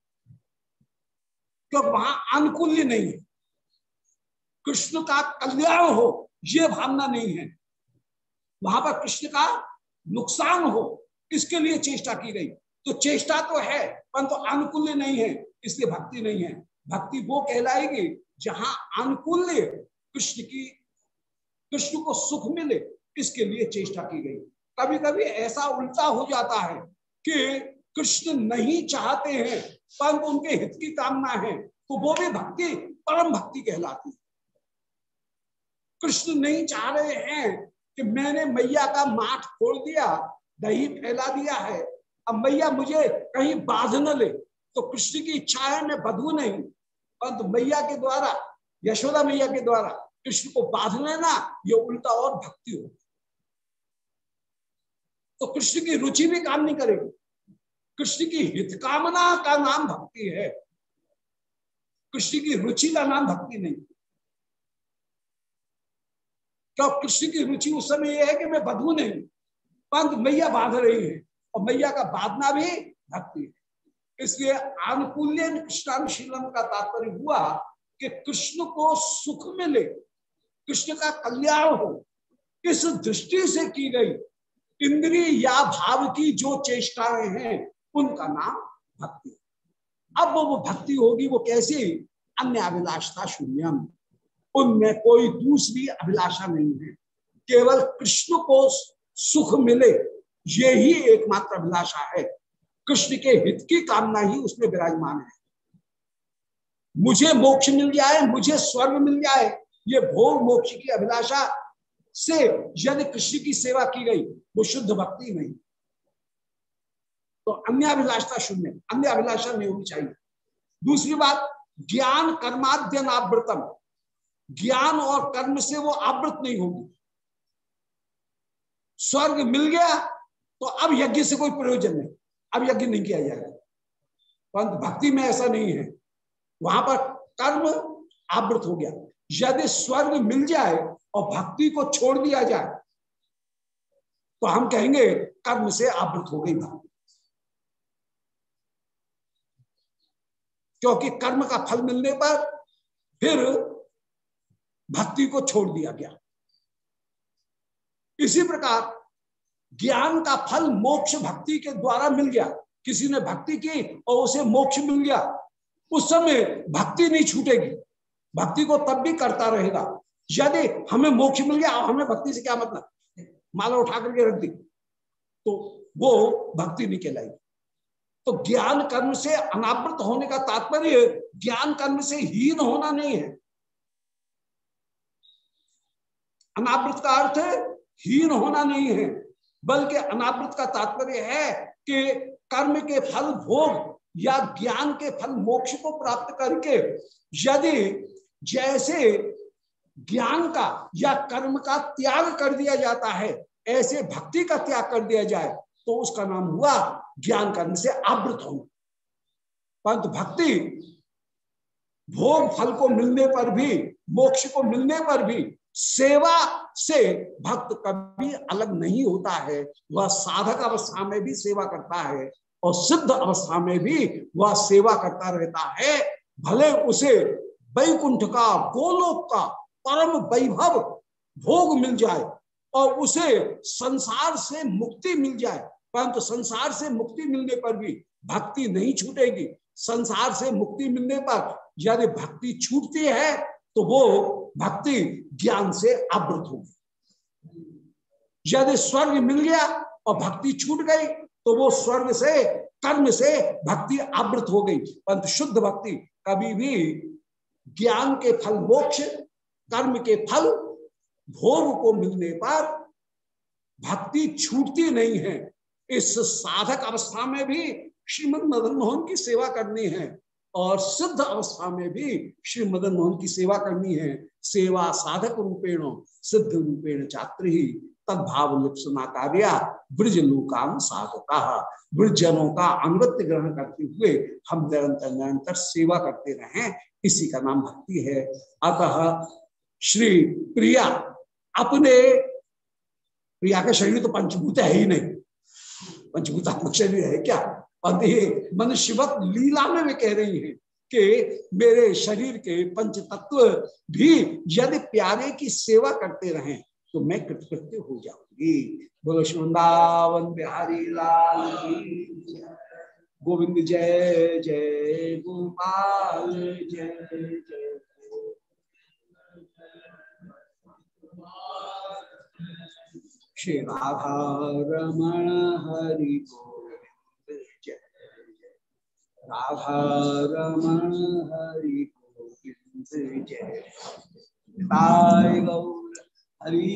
क्योंकि वहाँ अनुकूल्य नहीं है। कृष्ण का कल्याण हो यह भावना नहीं है। वहाँ पर कृष्ण का नुकसान हो, इसके लिए चेष्टा की गई। तो चेष्टा तो है, परंतु तो अनुकूल्य नहीं है, इसलिए भक्ति नहीं है। भक्ति वो कहलाएगी जहाँ अनुकूल्य कृष्ण की, कृष्ण को सुख मिले, इसके लिए चेष्टा की गई। कभी कभी ऐसा उल्टा हो जाता है कि कृष्ण नहीं चाहते हैं, परंतु उनके हित की कामना है तो वो भी भक्ति, परम भक्ति कहलाती है। कृष्ण नहीं चाह रहे हैं कि मैंने मैया का माठ खोल दिया, दही फैला दिया है, अब मैया मुझे कहीं बाध न ले तो कृष्ण की इच्छा है, मैं बधू नहीं। परंतु मैया के द्वारा, यशोदा मैया के द्वारा कृष्ण को बाँध लेना, ये उल्टा और भक्ति हो तो कृष्ण की रुचि भी काम नहीं करेगी। कृष्ण की हित कामना का नाम भक्ति है। कृष्ण की रुचि का नाम भक्ति नहीं। क्यों? कृष्ण की रुचि उस समय यह है कि मैं बधू नहीं। पंत मैया बाँध रही है और मैया का बांधना भी भक्ति है। इसलिए आनुकूल्य कृष्णानुशीलन का तात्पर्य हुआ कि कृष्ण को सुख मिले, कृष्ण का कल्याण हो। इस दृष्टि से की गई, इंद्रिय या भाव की जो चेष्टाएँ हैं, उनका नाम भक्ति। अब वो भक्ति होगी, वो कैसी? अन्य अभिलाषता शून्यम। उनमें कोई दूसरी अभिलाषा नहीं है। केवल कृष्ण को सुख मिले, ये ही एकमात्र अभिलाषा है। कृष्ण के हित की कामना ही उसमें विराजमान है। मुझे मोक्ष मिल जाए, मुझे स्वर्ग मिल जाए, ये भोग मोक्ष की अभिलाषा से यदि कृष्ण की सेवा की गई, वो शुद्ध भक्ति नहीं। तो अन्य अभिलाषा शून्य, अन्य अभिलाषा नहीं होनी चाहिए। दूसरी बात, ज्ञान कर्माध्यन आवृतम। ज्ञान और कर्म से वो आवृत नहीं होगी। स्वर्ग मिल गया तो अब यज्ञ से कोई प्रयोजन नहीं। अब यज्ञ नहीं किया जाएगा। परंतु भक्ति में ऐसा नहीं है। वहाँ पर कर्म आवृत हो गया। यदि स्वर्ग मिल जाए और भक्ति को छोड़ दिया जाए तो हम कहेंगे कर्म से आवृत हो गई भक्ति। क्योंकि कर्म का फल मिलने पर फिर भक्ति को छोड़ दिया गया। इसी प्रकार ज्ञान का फल मोक्ष भक्ति के द्वारा मिल गया। किसी ने भक्ति की और उसे मोक्ष मिल गया। उस समय भक्ति नहीं छूटेगी। भक्ति को तब भी करता रहेगा। यदि हमें मोक्ष मिल गया हमें भक्ति से क्या मतलब? माला उठा करके रख दी। तो वो भक्ति नहीं कहलाएगी। तो ज्ञान कर्म से अनावृत होने का तात्पर्य ज्ञान कर्म से हीन होना नहीं है। अनावृत का अर्थ हीन होना नहीं है। बल्कि अनावृत का तात्पर्य है कि कर्म के फल भोग या ज्ञान के फल मोक्ष को प्राप्त करके यदि जैसे ज्ञान का या कर्म का त्याग कर दिया जाता है, ऐसे भक्ति का त्याग कर दिया जाए तो उसका नाम हुआ ज्ञान कर्म से आवृत होना। परंतु भक्ति भोग फल को मिलने पर भी, मोक्ष को मिलने पर भी, सेवा से भक्त कभी अलग नहीं होता है, वह साधक अवस्था में भी सेवा करता है और सिद्ध अवस्था में भी वह सेवा करता रहता है। भले उसे वैकुंठ का, गोलोक का, परम वैभव भोग मिल जाए और उसे संसार से मुक्ति मिल जाए, परंतु संसार से मुक्ति मिलने पर भी भक्ति नहीं छूटेगी। संसार से मुक्ति मिलने पर यदि भक्ति छूटती है तो वो भक्ति ज्ञान से आवृत होगी यदि स्वर्ग मिल गया और भक्ति छूट गई तो वो स्वर्ग से, कर्म से भक्ति आवृत हो गई। परंतु शुद्ध भक्ति कभी भी ज्ञान के फल मोक्ष, कर्म के फल, भोग को मिलने पर भक्ति छूटती नहीं है। इस साधक अवस्था में भी श्रीमद मदन मोहन की सेवा करनी है। और सिद्ध अवस्था में भी श्री मदन मोहन की सेवा करनी है। सेवा साधक रूपेण, सिद्ध रूपेण छात्र ही तदभाव लिप्सना कार्य, ब्रज लोकान साधका ब्रजनों का अंगत्य ग्रहण करते हुए हम निरंतर निरंतर सेवा करते रहे। इसी का नाम भक्ति है। अतः श्री प्रिया, अपने प्रिया का शरीर तो पंचभूत है ही नहीं। पंचभूतात्मक शरीर है क्या? ये मन शिवक लीला में वे कह रही हैं कि मेरे शरीर के पंच तत्व भी यदि प्यारे की सेवा करते रहें तो मैं कृतकृत्य हो जाऊँगी। बोलो वृंदावन बिहारी लाल गोविंद जय जय गोपाल, जय जय। श्री राधा रमण हरि जय राधा रमण हरि गोविंद जय। गौर हरि